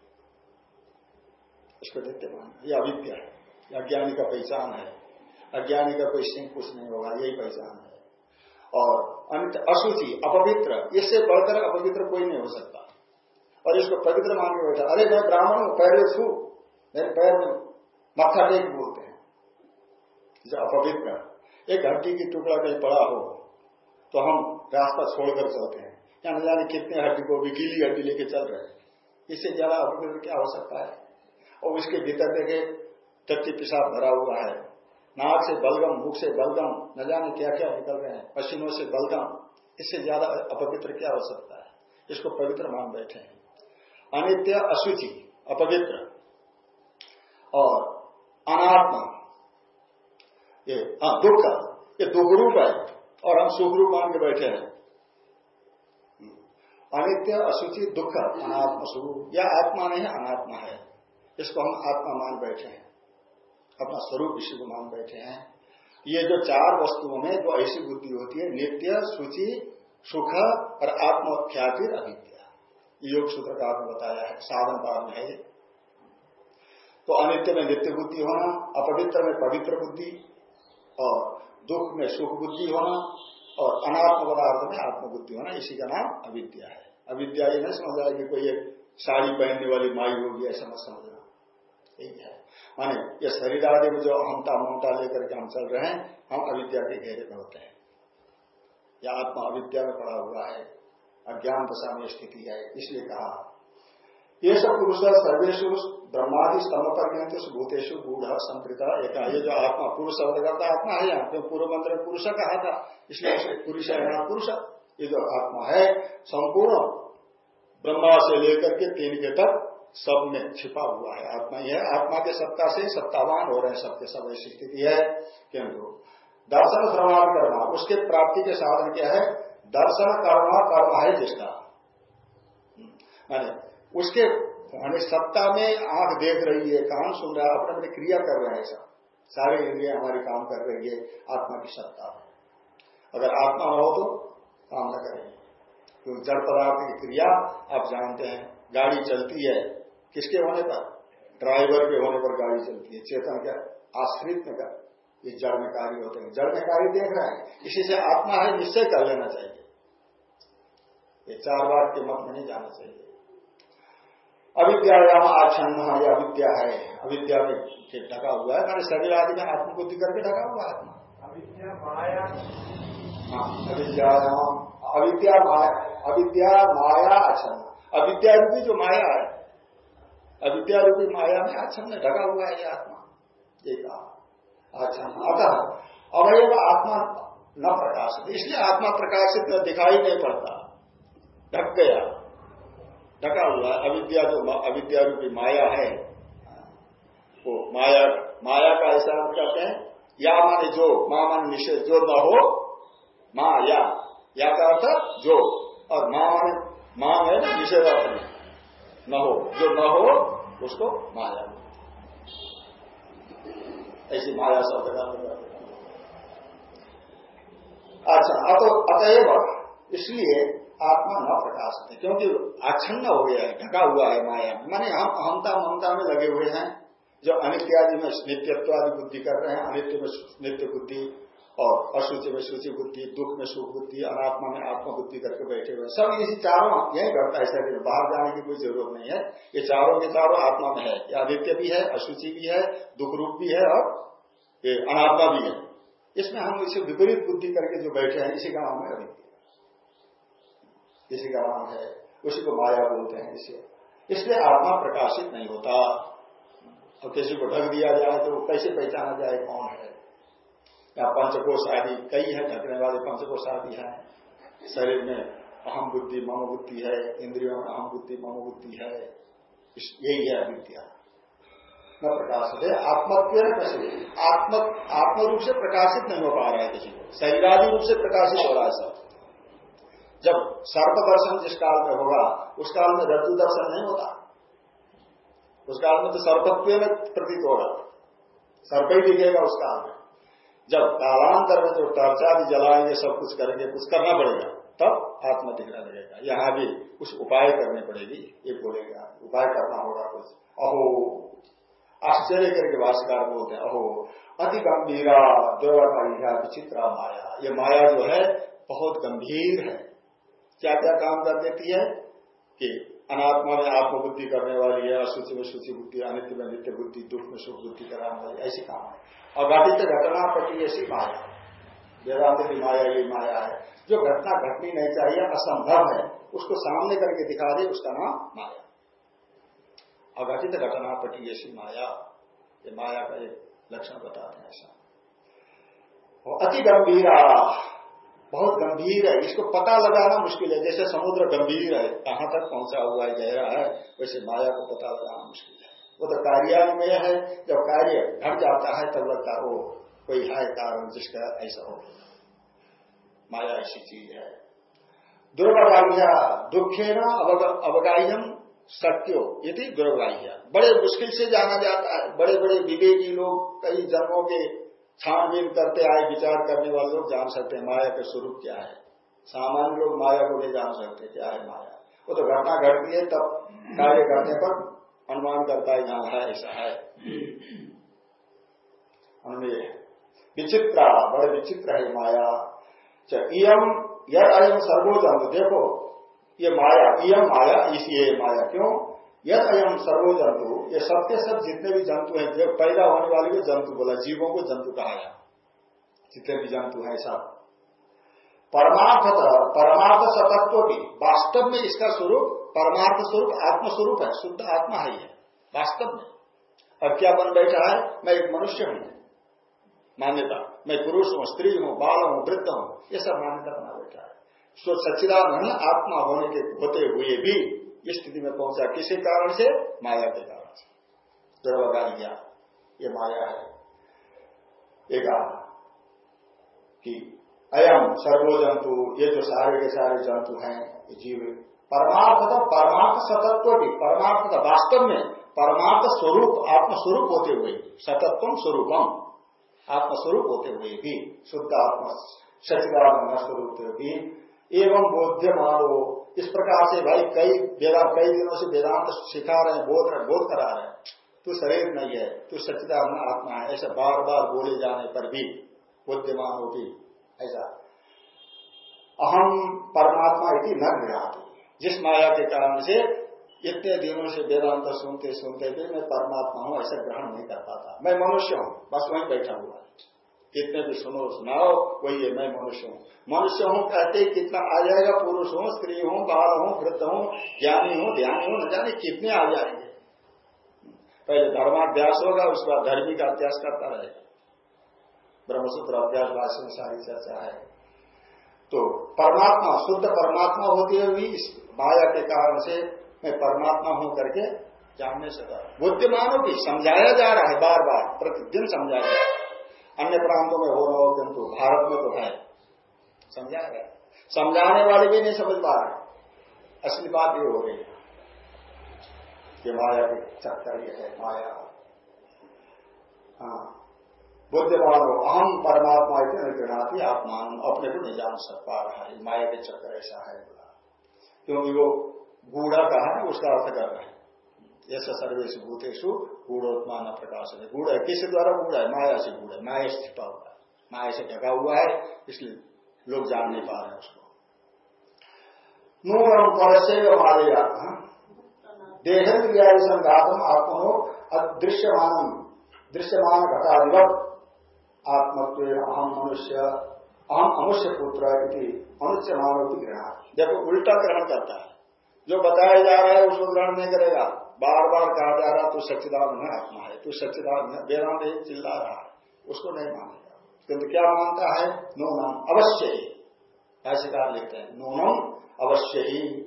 इसको नित्य मान यह अविद्या है। अज्ञानी का पहचान है। अज्ञानी का कोई सिंह कुछ नहीं होगा, यही पहचान है। और अनित अशुचि अपवित्र, इससे बढ़कर अपवित्र कोई नहीं हो सकता। और इसको पवित्र मान के बैठा, अरे मैं ब्राह्मण हूँ, पैर छू। मेरे पैर में मक्खा टेक बोलते हैं। जो अपवित्र, एक हड्डी की टुकड़ा कहीं पड़ा हो तो हम रास्ता छोड़कर चलते हैं। या न जाने कितने हड्डी को भी गीली हड्डी लेके चल रहे हैं। इससे ज़्यादा अपवित्र क्या हो सकता है? और उसके भीतर देखे टट्टी पिशाब भरा हुआ है। नाक से बलगम, मुख से बलगम, न जाने क्या क्या निकल रहे हैं, पसीनों से बलगम, इससे ज़्यादा अपवित्र क्या हो सकता है? इसको पवित्र मान बैठे हैं। अनित्य अशुचि, अपवित्र। और अनात्मा, ये हाँ दुख का ये दुख रूप है, और हम सुख रूप मान के बैठे हैं। अनित्य अशुचि, दुख, अनात्मा स्वरूप। यह आत्मा नहीं अनात्मा है। इसको हम आत्मा मान बैठे हैं। अपना स्वरूप इसी को मान बैठे हैं। ये जो चार वस्तुओं में जो ऐसी बुद्धि होती है, नित्य सुचि सुख और आत्म ख्याति अविद्या योग सूत्र का आपने बताया है, साधन पार में है तो अनित्य में नित्य बुद्धि होना, अपवित्र में पवित्र बुद्धि, और दुख में सुख बुद्धि होना, और अनात्म पदार्थ में आत्मबुद्धि होना, इसी का नाम अविद्या है। अविद्या ये नहीं समझ रहा कि कोई एक साड़ी पहनने वाली माई होगी, ऐसा मत समझना। यही है। माने ये शरीर आदि में जो अहमता ममता लेकर के हम चल रहे हैं, हम अविद्या के घेरे में होते हैं। या आत्मा अविद्या में पड़ा हुआ है, अज्ञान दशा में स्थिति है, इसलिए कहा। ये सब पुरुष सर्वेशु ब्रह्मादि स्तंभ पर भूतेशु गूढ़ संप्रता एक ये जो आत्मा पुरुष शब्द करता आत्मा है, यहाँ पूर्व मंत्र पुरुष कहा था, इसलिए पुरुष है, यहाँ पुरुष। ये जो आत्मा है, संपूर्ण ब्रह्मा से लेकर के तीन के तक सब में छिपा हुआ है। आत्मा ही है, आत्मा के सत्ता से सत्तावान हो रहे हैं सबके सब। ऐसी स्थिति है किंतु दर्शन श्रवण करना, उसके प्राप्ति के साधन क्या है? दर्शन करना कर्म है जिसका। उसके होने सत्ता में आँख देख रही है, कान सुन रहा है, अपने अपने क्रिया कर रहे हैं सब। सारे इंद्रिया हमारी काम कर रही है, आत्मा की सत्ता अगर आत्मा हो तो काम न करेंगे। क्योंकि जड़ पदार्थ की क्रिया आप जानते हैं, गाड़ी चलती है किसके होने पर ड्राइवर के होने पर गाड़ी चलती है। चेतन का आश्रित में ये जड़ में कार्य होते हैं। जड़ में कार्य देख रहे हैं। इसी से आत्मा है निश्चय कर लेना चाहिए। ये चार बार के मत में नहीं जाना चाहिए। अविद्यायाम आच्छन्न या अविद्या है। अविद्या में ढका हुआ है। मैंने शरीर आदि में आत्मबुद्धि करके ढका हुआ आत्मा। अविद्या माया। हाँ अविद्यायाम अविद्या माया अविद्या माया आच्छन्न। अविद्या रूपी जो माया है अविद्या रूपी माया में आच्छन्न ढका हुआ है ये आत्मा। ये कहा आच्छन्न अतः अवयव आत्मा न प्रकाशित। इसलिए आत्मा प्रकाशित दिखाई नहीं पड़ता। ढक गया। ढका हुआ अविद्या जो अविद्या रूपी माया है, वो माया माया का ऐसा कहते हैं या माने जो, माँ मान निषेध। जो न हो माँ या का अर्थ जो। और माँ माने माँ है ना निषेध न हो। जो न हो, उसको माया। ऐसी माया शब्द का अच्छा अतएव इसलिए आत्मा न प्रकाश क्योंकि आच्छन्न हो गया है, ढका हुआ है माया। माने हम अहमता ममता में लगे हुए हैं, जो अनित्यादि में नित्यत्वादि बुद्धि कर रहे हैं, अनित्य में नित्य बुद्धि और अशुचि में सूची बुद्धि, दुख में सुख बुद्धि, अनात्मा में आत्मा बुद्धि करके बैठे हुए सब इसी चारों यही घटता है शरीर बाहर जाने की कोई ज़रूरत नहीं है। ये चारों के चारों आत्मा में है। ये आदित्य भी है, अशुचि भी है दुख रूप भी है और ये अनात्मा भी है। इसमें हम इसे विपरीत बुद्धि करके जो बैठे हैं, इसी का नाम है अनित्य इसी का नाम है, उसी को माया बोलते हैं इसे। इसलिए आत्मा प्रकाशित नहीं होता। और किसी को ढक दिया जाए तो कैसे पहचाना जाए कौन है? या पंचकोश आदि, कई है, ढकने वाले पंचकोश आदि है। शरीर में अहम बुद्धि, मम बुद्धि है, इंद्रियों में अहम बुद्धि, मम बुद्धि है। यही है अविद्या। न प्रकाशित है, आत्मत्व कैसे आत्म आत्म रूप से प्रकाशित नहीं हो पा रहा है किसी को। शरीरादि रूप से प्रकाशित हो रहा है सब। जब सर्प दर्शन जिस काल में होगा, उस काल में रज्जु दर्शन नहीं होता। उस काल में तो सर्पत्व में प्रतीत होगा। सर्प ही दिखेगा उस काल में। जब कालांतर में जो टर्चादि जलाएँगे, सब कुछ करेंगे, कुछ करना पड़ेगा, तब आत्मा दिखने लगेगा। यहाँ भी कुछ उपाय करने पड़ेगी, ये बोलेगा, उपाय करना होगा कुछ। अहो, आश्चर्य करके भाषाकार बोलते हैं, अहो, अति गंभीरा दुर्वाकारिया विचित्रा माया। ये माया जो है, बहुत गंभीर है। क्या क्या काम कर देती है? कि अनात्मा में आत्मबुद्धि करने वाली है असूचि में सूची बुद्धि, अनित्य में नित्य बुद्धि, दुख में सुख बुद्धि कराने वाली, ऐसी काम है। और घटित घटना पटी ऐसी माया वेदांत की माया, ये माया है। जो घटना घटनी नहीं चाहिए, असंभव है, उसको सामने करके दिखा दे, उसका नाम माया। अघटित घटना पटी ऐसी माया, ये माया का एक लक्षण बताते हैं ऐसा। अति गंभीरा बहुत गंभीर है। इसको पता लगाना मुश्किल है। जैसे समुद्र गंभीर है, कहाँ तक पहुँचा हुआ है, गहरा है, वैसे माया को पता लगाना मुश्किल है। वो तो कार्यान्वय है। जब कार्य घट जाता है, तब लगता है कोई है कारण जिसका ऐसा हो माया ऐसी चीज़ है। दुर्वगाह्या दुखे न अवगाह्यम सत्यो यदि दुर्वगाह्या बड़े मुश्किल से जाना जाता है। बड़े बड़े विवेकी लोग, कई जन्मों के छानबीन करते आए, विचार करने वाले लोग जान सकते हैं, माया का स्वरूप क्या है। सामान्य लोग माया को नहीं जान सकते क्या है माया। वो तो घटना घटती है, तब कार्य करने पर अनुमान करता है यहाँ है ऐसा है। विचित्र, बड़े विचित्र है माया। इम यह अयम सर्वोजन देखो, ये माया इम माया, इसी माया, क्यों? यद अयम सर्वो जंतु ये सबके सब जितने भी जंतु हैं, जो पैदा होने वाले भी जंतु बोला, जीवों को जंतु कहा गया जितने भी जंतु हैं सब। परमार्थ परमार्थ सतत्व भी, वास्तव में इसका स्वरूप, परमार्थ स्वरूप, आत्मस्वरूप है, शुद्ध आत्मा है वास्तव में। अब क्या बन बैठा है? मैं एक मनुष्य हूँ। मान्यता, मैं पुरुष हूँ, स्त्री हूँ, बाल हूँ, वृद्ध हूँ, ये सब मान्यता बना बैठा है। सच्चिदानंद आत्मा होने के होते हुए भी इस स्थिति में पहुँचा? किसी कारण से? माया के कारण से। दुर्वगालिया ये माया है। एक कि अयम सर्वो जंतु, ये जो सारे के सारे जंतु हैं जीव परमार्थ का परमार्थ सतत्व भी परमार्थ का वास्तव में परमार्थ स्वरूप, आत्मस्वरूप होते हुए, सतत्व स्वरूपम आत्मस्वरूप होते हुए भी, शुद्ध आत्म सचिदात्म स्वरूप भी एवं बोध्य मानो इस प्रकार से भाई कई वेदांत कई दिनों से वेदांत सिखा रहे हैं, बोध रहे, बोध करा रहे हैं। तू शरीर नहीं है, तू सच्चिदान आत्मा है, ऐसा बार बार बोले जाने पर भी बुद्धिमान होती ऐसा। अहम परमात्मा इति न गृहती जिस माया के कारण से इतने दिनों से वेदांत सुनते सुनते भी मैं परमात्मा हूँ, ऐसा ग्रहण नहीं कर पाता। मैं मनुष्य हूँ, बस वहीं बैठा हुआ। कितने भी सुनो, सुनाओ वही है मैं मनुष्य हूँ। मनुष्य हूँ कहते कितना आ जाएगा, पुरुष हूँ, स्त्री हूँ, बाल हूँ, वृद्ध हूँ, ज्ञानी हूँ, ध्यानी हूँ, न जाने कितने आ जाएँगे। पहले धर्माभ्यास होगा, उसके बाद धर्मी का अभ्यास करता रहेगा। ब्रह्मसूत्र अभ्यास भाषण में सारी चर्चा है। तो परमात्मा, शुद्ध परमात्मा होती हुई इस माया के कारण से मैं परमात्मा हूँ करके जानने सका बुद्धिमानों की समझाया जा रहा है बार बार प्रतिदिन समझाया जा रहा है। अन्य प्रांतों में हो रहा हो किंतु भारत में तो है। समझा गया समझाने वाले भी नहीं समझ पा रहे। असली बात ये हो गई। कि माया के चक्कर ये है, माया। हाँ। बुद्धिमान हो अहम परमात्मा इतने गृहणाती आत्मा अपने को नहीं जान सक पा रहा है। माया के चक्कर ऐसा है। बोला क्योंकि वो बूढ़ा कहा है, उसका अर्थ कर रहे हैं। ऐसा सर्वेश भूतेशु गूढ़ोत्मान प्रकाश है गुड़ है किस द्वारा? गुड़ है माया से गुड़ है माया से छिपा हुआ है। माया से ढका हुआ है, इसलिए लोग जान नहीं पा रहे हैं उसको। नूरम परसे माया हाँ? देहेन्द्रिया संघातम आत्मनो अदृश्यमान दृश्यमान घटाधिवत आत्मत्व अहम मनुष्य अहम अमुष्य पुत्र मनुष्य मानव की ग्रहण देखो, उल्टा ग्रहण करता है। जो बताया जा रहा है, उसको ग्रहण नहीं करेगा। बार बार कहा जा रहा, तू सच्चिदान है, आत्मा है। तू सच्चिदान है। वेदांत एक चिल्ला रहा है। उसको नहीं मानेगा। किंतु क्या मानता है? नूनम अवश्य ही। भाष्यकार लिखते हैं नूनम अवश्य ही।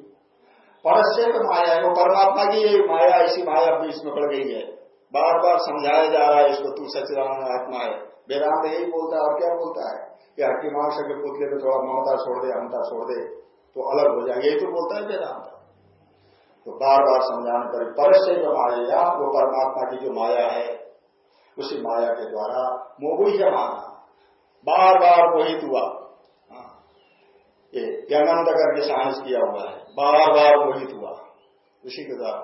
परस्य तो माया है, वो परमात्मा की यही माया ऐसी माया बीच में पड़ गई है। बार बार समझाया जा रहा है इसको, तू सच्चिदान आत्मा है। वेदांत यही बोलता है और क्या बोलता है? कि हट्टी मांस के पुतले को थोड़ा ममता छोड़ दे अमता छोड़ दे तो अलग हो जाए। यही तो बोलता है वेदांत। तो बार बार समझाने पर परस्य जो माया वो परमात्मा की जो माया है उसी माया के द्वारा मोहुह्य माना। बार बार मोहित हुआ। हाँ। ये करके साहस किया हुआ है। बार बार मोहित हुआ। उसी के द्वारा।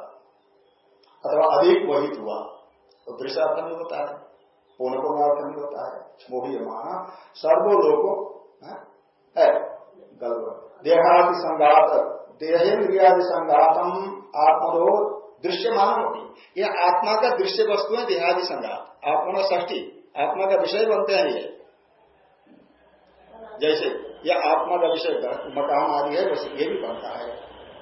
अथवा अधिक मोहित हुआ। तो दृश्यार्थ नहीं होता है। पूर्ण पूर्णार्थ नहीं होता है। मोही माना। सर्वो लोगों हाँ, है देहादि संघात देहेन्द्रियादि संघातम आत्मरो दृश्यमान होती ये आत्मा का दृश्य वस्तु है देहादि संघात आत्मा ष्टी आत्मा का विषय बनते हैं ये। जैसे ये आत्मा का विषय, मकान आदि है वैसे ये भी बनता है।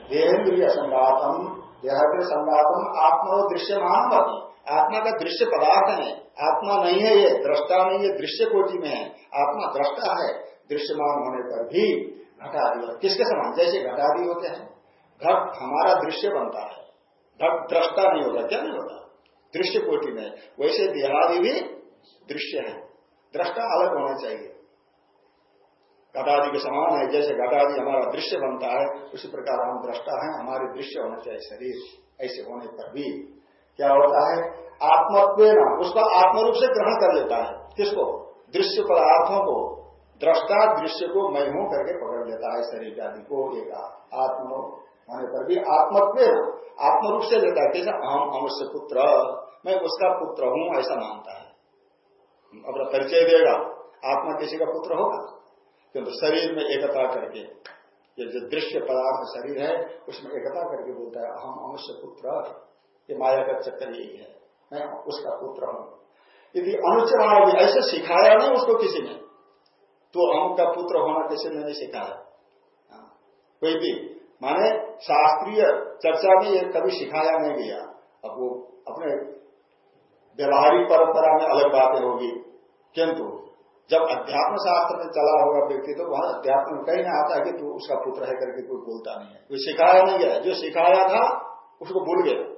देहेन्द्रिय संघातम देहाद्र संघातम आत्मा दृश्यमान होती आत्मा का दृश्य पदार्थ है। आत्मा नहीं है ये, दृष्टा नहीं है, दृश्य कोटि में है। आत्मा दृष्टा है, दृश्यमान होने पर भी। घटादि किसके समान? जैसे घटादि होते हैं, घट हमारा दृश्य बनता है। घट दृष्टा नहीं होता, क्या नहीं होता? दृश्य कोटि में। वैसे देहादि भी दृश्य है। दृष्टा अलग होना चाहिए। घटादि के समान है, जैसे घटादि हमारा दृश्य बनता है, उसी प्रकार हम दृष्टा है, हमारे दृश्य होना चाहिए शरीर, ऐसे होने पर भी। क्या होता है? आत्मत्व उसका आत्मरूप से ग्रहण कर लेता है। किसको? दृश्य पदार्थों को। दृष्टा दृश्य को मैं हूँ करके पकड़ लेता है शरीर आदि को, एक आत्म होने पर भी आत्मत्व आत्म रूप से लेता है। कैसे अहम अमृष्य पुत्र, मैं उसका पुत्र हूँ, ऐसा मानता है। अपना परिचय देगा। आत्मा किसी का पुत्र होगा? किंतु शरीर में एकता करके, ये जो दृश्य पदार्थ शरीर है, उसमें एकता करके बोलता है, अहम अमृष्य पुत्र, ये माया का चक्कर यही है। मैं उसका पुत्र हूँ। यदि अनुचरण ऐसे सिखाया नहीं उसको किसी ने तो अमुक का पुत्र होना कैसे मैंने नहीं सिखाया हाँ। कोई भी। माने शास्त्रीय चर्चा भी कभी सिखाया नहीं गया। अब वो अपने व्यवहारिक परंपरा में अलग बातें होगी। किंतु जब अध्यात्म शास्त्र में चला होगा व्यक्ति तो वहाँ अध्यात्म कहीं ना आता है कि तू उसका पुत्र है करके कोई बोलता नहीं है। कोई सिखाया नहीं गया। जो सिखाया था, उसको भूल गया।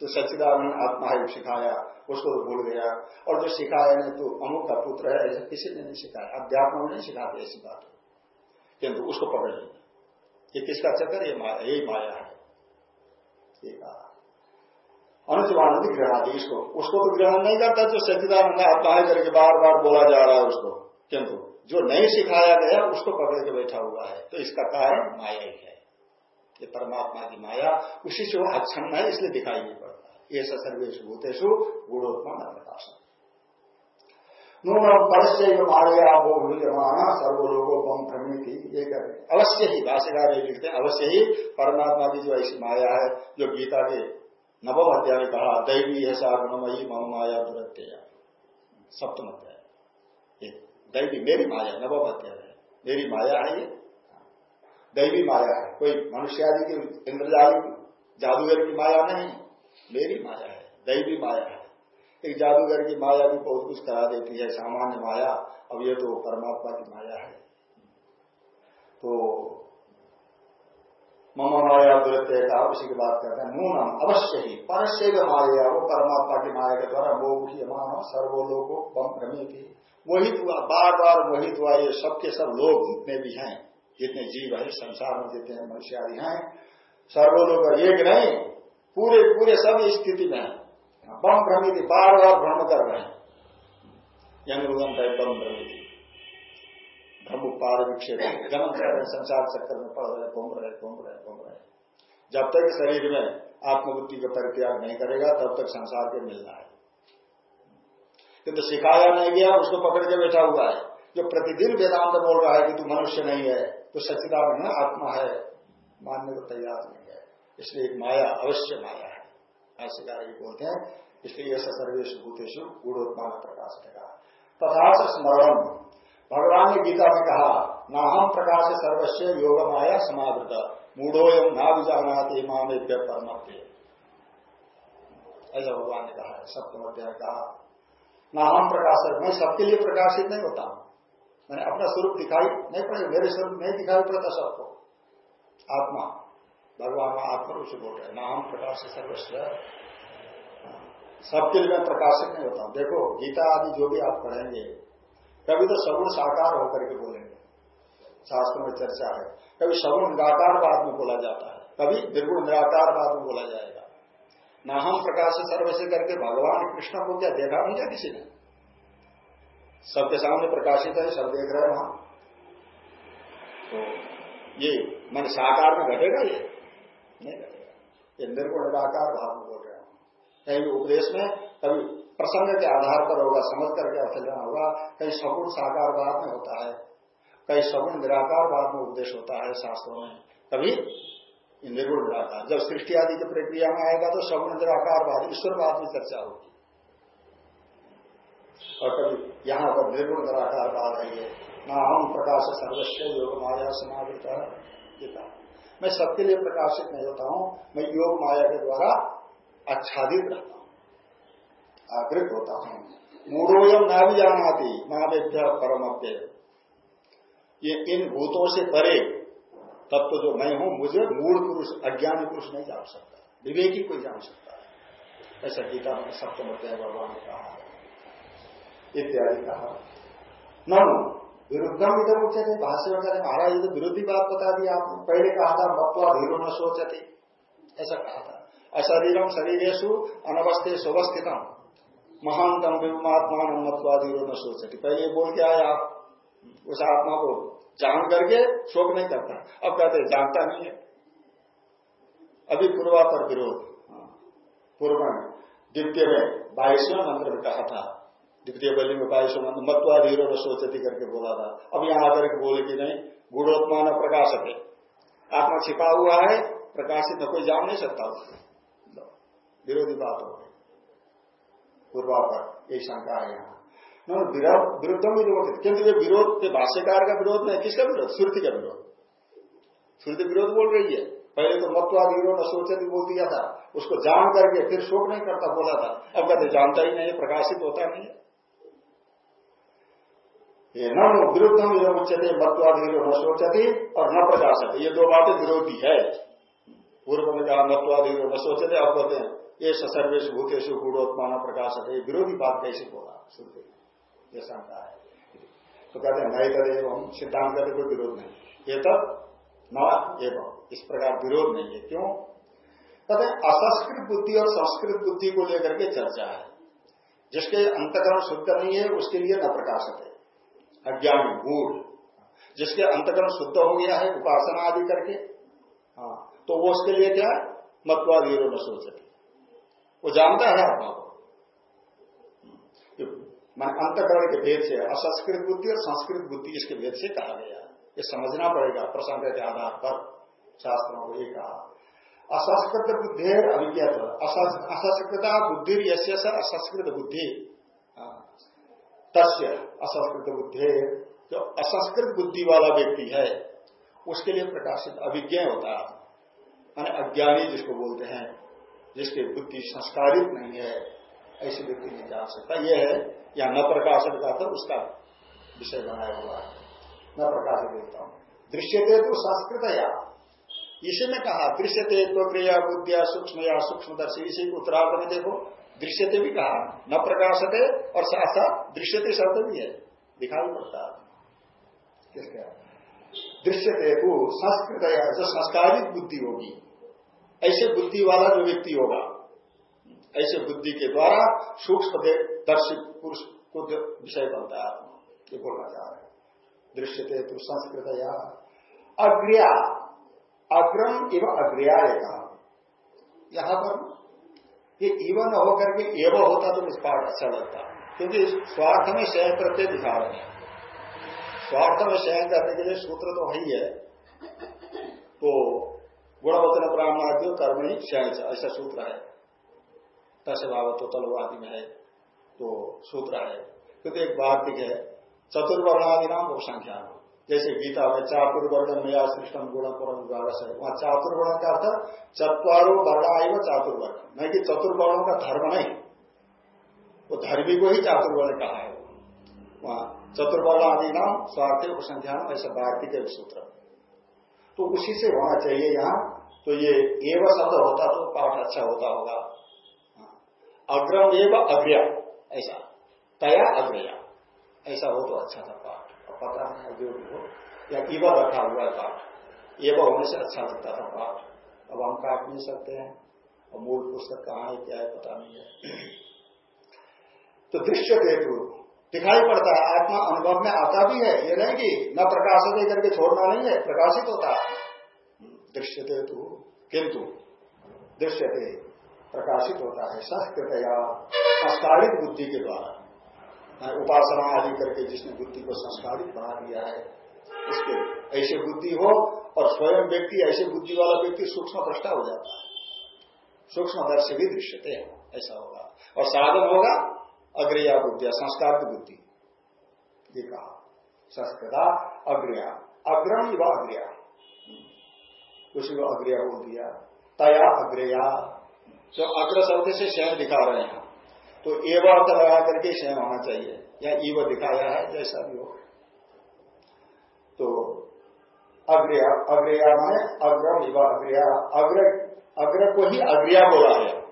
तो सच्चिदानंद आत्मा है सिखाया उसको तो भूल गया। और जो सिखाया नहीं तो अमुक का पुत्र है, ऐसे किसी ने नहीं सिखाया। अध्यात्म नहीं सिखाते ऐसी बात किंतु उसको पकड़ लिया। ये किसका चक्कर? ये माया यही माया है। अनुचिवानंद ग्रहण इसको। उसको तो ग्रहण नहीं करता जो सच्चिदानंद आत्मा है करके बार बार बोला जा रहा है उसको। किंतु जो नहीं सिखाया गया, उसको पकड़ के बैठा हुआ है। तो इसका कारण माया ही है। ये परमात्मा की माया, उसी से वो अच्छन्न है, इसलिए दिखाई नहीं पड़ता। ये सर्वेश भूतेशु गुणोत्मा न प्रकाश नून परस्य माया वो भूजमाना सर्वलोगो बम थी ये कर अवश्य ही, भाष्यकार ये लिखते हैं, अवश्य ही परमात्मा की जो ऐसी माया है, जो गीता के नवम अध्याय में कहा, दैवी है सागुणमयी मम माया दुरत्य सप्तम अध्याय। दैवी, मेरी माया, नवम अध्याय है। मेरी माया है ये। दैवी माया है। कोई मनुष्य आदि की इंद्रजाली जादूगर की माया नहीं, मेरी माया है, दैवी माया है। एक जादूगर की माया भी बहुत कुछ करा देती है, सामान्य माया, अब ये तो परमात्मा की माया है। तो मम माया दुरत्य का उसी की बात करते हैं। नूनम, अवश्य ही परस्य माया, वो परमात्मा की माया के द्वारा मोह मानो सर्वोलोको बम भ्रमी थी मोहित हुआ, बार बार मोहित हुआ, ये सबके सब लोग जितने भी हैं। जितने जीव है, संसार में जितने मनुष्य आदि हैं, सर्वलोक एक नहीं, पूरे पूरे सब स्थिति में है। बम भ्रमित बार बार भ्रम कर रहे हैं। यंगम है बम भ्रमित। भ्रम उत्पाद विक्षेप। गमन कर रहे संसार चक्कर में पड़ रहे घूम रहे घूम रहे घूम रहे जब तक शरीर में आत्मबुद्धि का परित्याग नहीं करेगा, तब तक संसार के मिलना है। किंतु तो सिखाया नहीं गया, उसको पकड़ के बैठा हुआ है। जो प्रतिदिन वेदांत बोल रहा है कि तू मनुष्य नहीं है तो सचिदान आत्मा है, मानने को तैयार नहीं है। इसलिए एक माया, अवश्य माया है। ऐसे बोलते हैं, इसलिए ऐसा सर्वेश भूतेश गुणोत्मान प्रकाश कहा तथा स्मरण। भगवान ने गीता में कहा ना हम प्रकाश सर्वस्व योग माया समावृत। मूढ़ो एवं ना विजानाते मामे परमत्य ऐसा भगवान ने कहा सप्तम अध्याय कहा ना हम प्रकाश, मैं सबके लिए प्रकाशित नहीं होता। मैंने अपना स्वरूप दिखाई नहीं पड़े मेरे स्वरूप नहीं दिखाई पड़ता सबको। आत्मा। भगवान आत्मा रूप से बोल रहे ना हम प्रकाश सर्वस्व। सबके लिए मैं प्रकाशित नहीं होता देखो, गीता आदि जो भी आप पढ़ेंगे, कभी तो सगुण साकार होकर के बोलेंगे। शास्त्रों में चर्चा है। कभी सगुण निराकार बाद में बोला जाता है। कभी निर्गुण निराकार बाद में बोला जाएगा। ना हम प्रकाश सर्व से करके भगवान कृष्ण को क्या देखा नहीं किसी ने? सबके सामने प्रकाशित है, सब देख रहे हैं वहाँ। तो ये मन साकार में घटेगा ये? नहीं घटेगा। ये निर्गुण निराकार भाव में बोल रहे हैं। कहीं उपदेश में कभी प्रसंग के आधार पर होगा, समझ करके अर्थ लेना होगा, कहीं सगुण साकार बाद में होता है, कहीं सगुण निराकार बाद में उपदेश होता है शास्त्रों में। कभी निर्गुण निराकार जब सृष्टि आदि की प्रक्रिया में आएगा तो सगुण ईश्वर बाद में चर्चा होगी। और कभी यहाँ पर निर्गुण निराकार बाद है ना हम प्रकाश सर्वस्व योग माया समावित मैं सबके लिए प्रकाशित नहीं होता हूँ, मैं योग माया के द्वारा आच्छादित रहता हूँ। आकृत होता हूँ। मूढ़ोयम ना भी जाना थी महाविद्या परम ये इन भूतों से परे तब तो जो मैं हूँ, मुझे मूल पुरुष, अज्ञानी पुरुष नहीं जान सकता। विवेकी कोई जान सकता है। ऐसा गीता में सप्तम भगवान ने कहा इत्यादि कहा। न विरुद्धम इधर थे भाष्य में कहते महाराज ये तो विरोधी बात बता दी आपने पहले कहा था, मत्वा धीरो न सोचते ऐसा कहा था। अशरीरम शरीरेशु अनवस्थे सुवस्थितम महानतम विमात्मान मत्वादी न सोचती पहले बोल के आए आप। उस आत्मा को जान करके शोक नहीं करता। अब कहते जानता नहीं है। अभी पूर्वा पर विरोध। हाँ। पूर्व में द्वितीय में बाईसवें मंत्र में कहा था। द्वितीय बलि में मंत्र मत्वाधीरो न सोचती करके बोला था। अब यहाँ आकर के बोले कि नहीं, गुणोत्मान प्रकाशक है आत्मा छिपा हुआ है, प्रकाशित कोई जान नहीं सकता उसको विरोधी बात हो गई। पूर्वापर, यही शंका है यहाँ। विरुद्धम विरोध किंतु ये विरोध के भाष्यकार का विरोध नहीं, किसका विरोध? श्रुति का विरोध। श्रुति विरोध बोल रही है। पहले तो मतवाद विरोध सोचे बोल दिया था। उसको जान करके फिर शोक नहीं करता, बोला था। अब कहते, जानता ही नहीं, प्रकाशित होता नहीं है। ये न विरुद्धम विरोध उच्चते मतवाद विरोध न सोचती और न प्रकाशक ये दो बातें विरोधी है। पूर्व में कहा मतवाद विरोध न सोचते अब कहते हैं, ये सर्वेश भूतेश गुणोत्मान प्रकाश है विरोधी बात कैसे बोला? सुनते ये शंका है। तो कहते हैं नहीं करे हम सिद्धांत करते कोई विरोध नहीं। ये तब न एवं। इस प्रकार विरोध नहीं है। क्यों? कहते असंस्कृत बुद्धि और संस्कृत बुद्धि को लेकर के चर्चा है। जिसके अंतकरण शुद्ध नहीं है, उसके लिए न प्रकाशक है अज्ञानी मूड जिसके अंतकरण शुद्ध हो गया है, उपासना आदि करके। हाँ तो वो उसके लिए क्या मतवादी न सोचते। वो जानता है आत्मा को अंतकरण के भेद से, असंस्कृत बुद्धि और संस्कृत बुद्धि इसके भेद से कहा गया ये समझना पड़ेगा, प्रसंग के आधार पर, शास्त्रों को ये कहा। असंस्कृत बुद्धि अभिज्ञत। असंस्कृता बुद्धि यश्य असंस्कृत बुद्धि। तस्य असंस्कृत बुद्धि, जो असंस्कृत बुद्धि वाला व्यक्ति है, उसके लिए प्रकाशित अभिज्ञ होता है। अज्ञानी जिसको बोलते हैं, जिसकी बुद्धि संस्कारित नहीं है, ऐसे व्यक्ति नहीं जान सकता। यह है, या न प्रकाशक का तो उसका विषय बनाया हुआ है। न प्रकाशक देता हूँ। दृश्यते तो संस्कृत या इसी में कहा, दृश्यते तो क्रिया बुद्धिया सूक्ष्म या सूक्ष्मदर्शी। इसी को उत्तरार्थ में देखो। दृश्यते भी कहा, न प्रकाशते और साथ साथ दृश्यते शब्द भी है। दिखाई पड़ता है। किसका दृश्यते तो संस्कृत जो संस्कारित बुद्धि होगी, ऐसे बुद्धि वाला जो व्यक्ति होगा, ऐसे बुद्धि के द्वारा सूक्ष्म दर्शित पुरुष को विषय बनता है आत्मा ये बोलना चाह रहे दृश्यते तो संस्कृत या अग्रिया, अग्रम एवं अग्रया यहाँ पर ये इवन होकर के एवं होता तो इस पाठ अच्छा लगता। क्योंकि स्वार्थ में शयन प्रत्यय रहे हैं स्वार्थ में शयन करने के लिए सूत्र तो वही है। तो गुणवचन ब्राह्मणाद्यो कर्म ही शयन ऐसा सूत्र है। तसे तो तलवादी में है तो सूत्र है। क्योंकि एक वार्तिक है, चतुर्वर्णादि नाम उपसंख्या जैसे गीता में चातुर्वर्ण में या सृष्टम गुण पुरम द्वारस है वहाँ चातुर्वर्ण का अर्थ चतवारो वर्णा एवं चातुर्वर्ण। नहीं कि चतुर्वर्णों का धर्म नहीं। वो धर्मी को ही चातुर्वर्ण कहा है वहाँ चतुर्वर्ण आदि नाम स्वार्थ उपसंख्यान ऐसा भारतीय सूत्र। तो उसी से होना चाहिए यहाँ। तो ये एवं शब्द होता तो पाठ अच्छा होता होगा। अग्रम एवं अग्रया। ऐसा। तया अग्रया। ऐसा हो तो अच्छा था नहीं जो भी हो या इवा रखा हुआ है पाठ एवं होने से अच्छा लगता था पाठ अब हम काट नहीं सकते हैं और मूल पुस्तक कहाँ है क्या है पता नहीं है तो दृश्य हेतु दिखाई पड़ता है आत्मा अनुभव में आता भी है ये नहीं कि न प्रकाश दे करके छोड़ना नहीं है प्रकाशित होता है दृश्य हेतु किंतु दृश्य दे प्रकाशित होता है संस्कृतया संस्कारित बुद्धि के द्वारा उपासना आदि करके जिसने बुद्धि को संस्कारित बना दिया है, उसके ऐसे बुद्धि हो और स्वयं व्यक्ति, ऐसे बुद्धि वाला व्यक्ति सूक्ष्म भ्रष्टा हो जाता है। सूक्ष्म दर्श भी दृश्यते हैं ऐसा होगा। और साधन होगा, अग्रया बुद्धि संस्कार की बुद्धि। ये कहा, संस्कृता अग्रया। अग्रम व अग्रया। उसी को अग्रया बोल दिया। तया अग्रया। जो अग्र शब्द से शयन दिखा रहे हैं। तो एव अर्थ लगा करके स्वयं होना चाहिए। या ईव दिखाया है, जैसा भी हो। तो अग्रया अग्रया माने अग्रम इव अग्रया। अग्र अग्र को ही अग्रिया बोला है।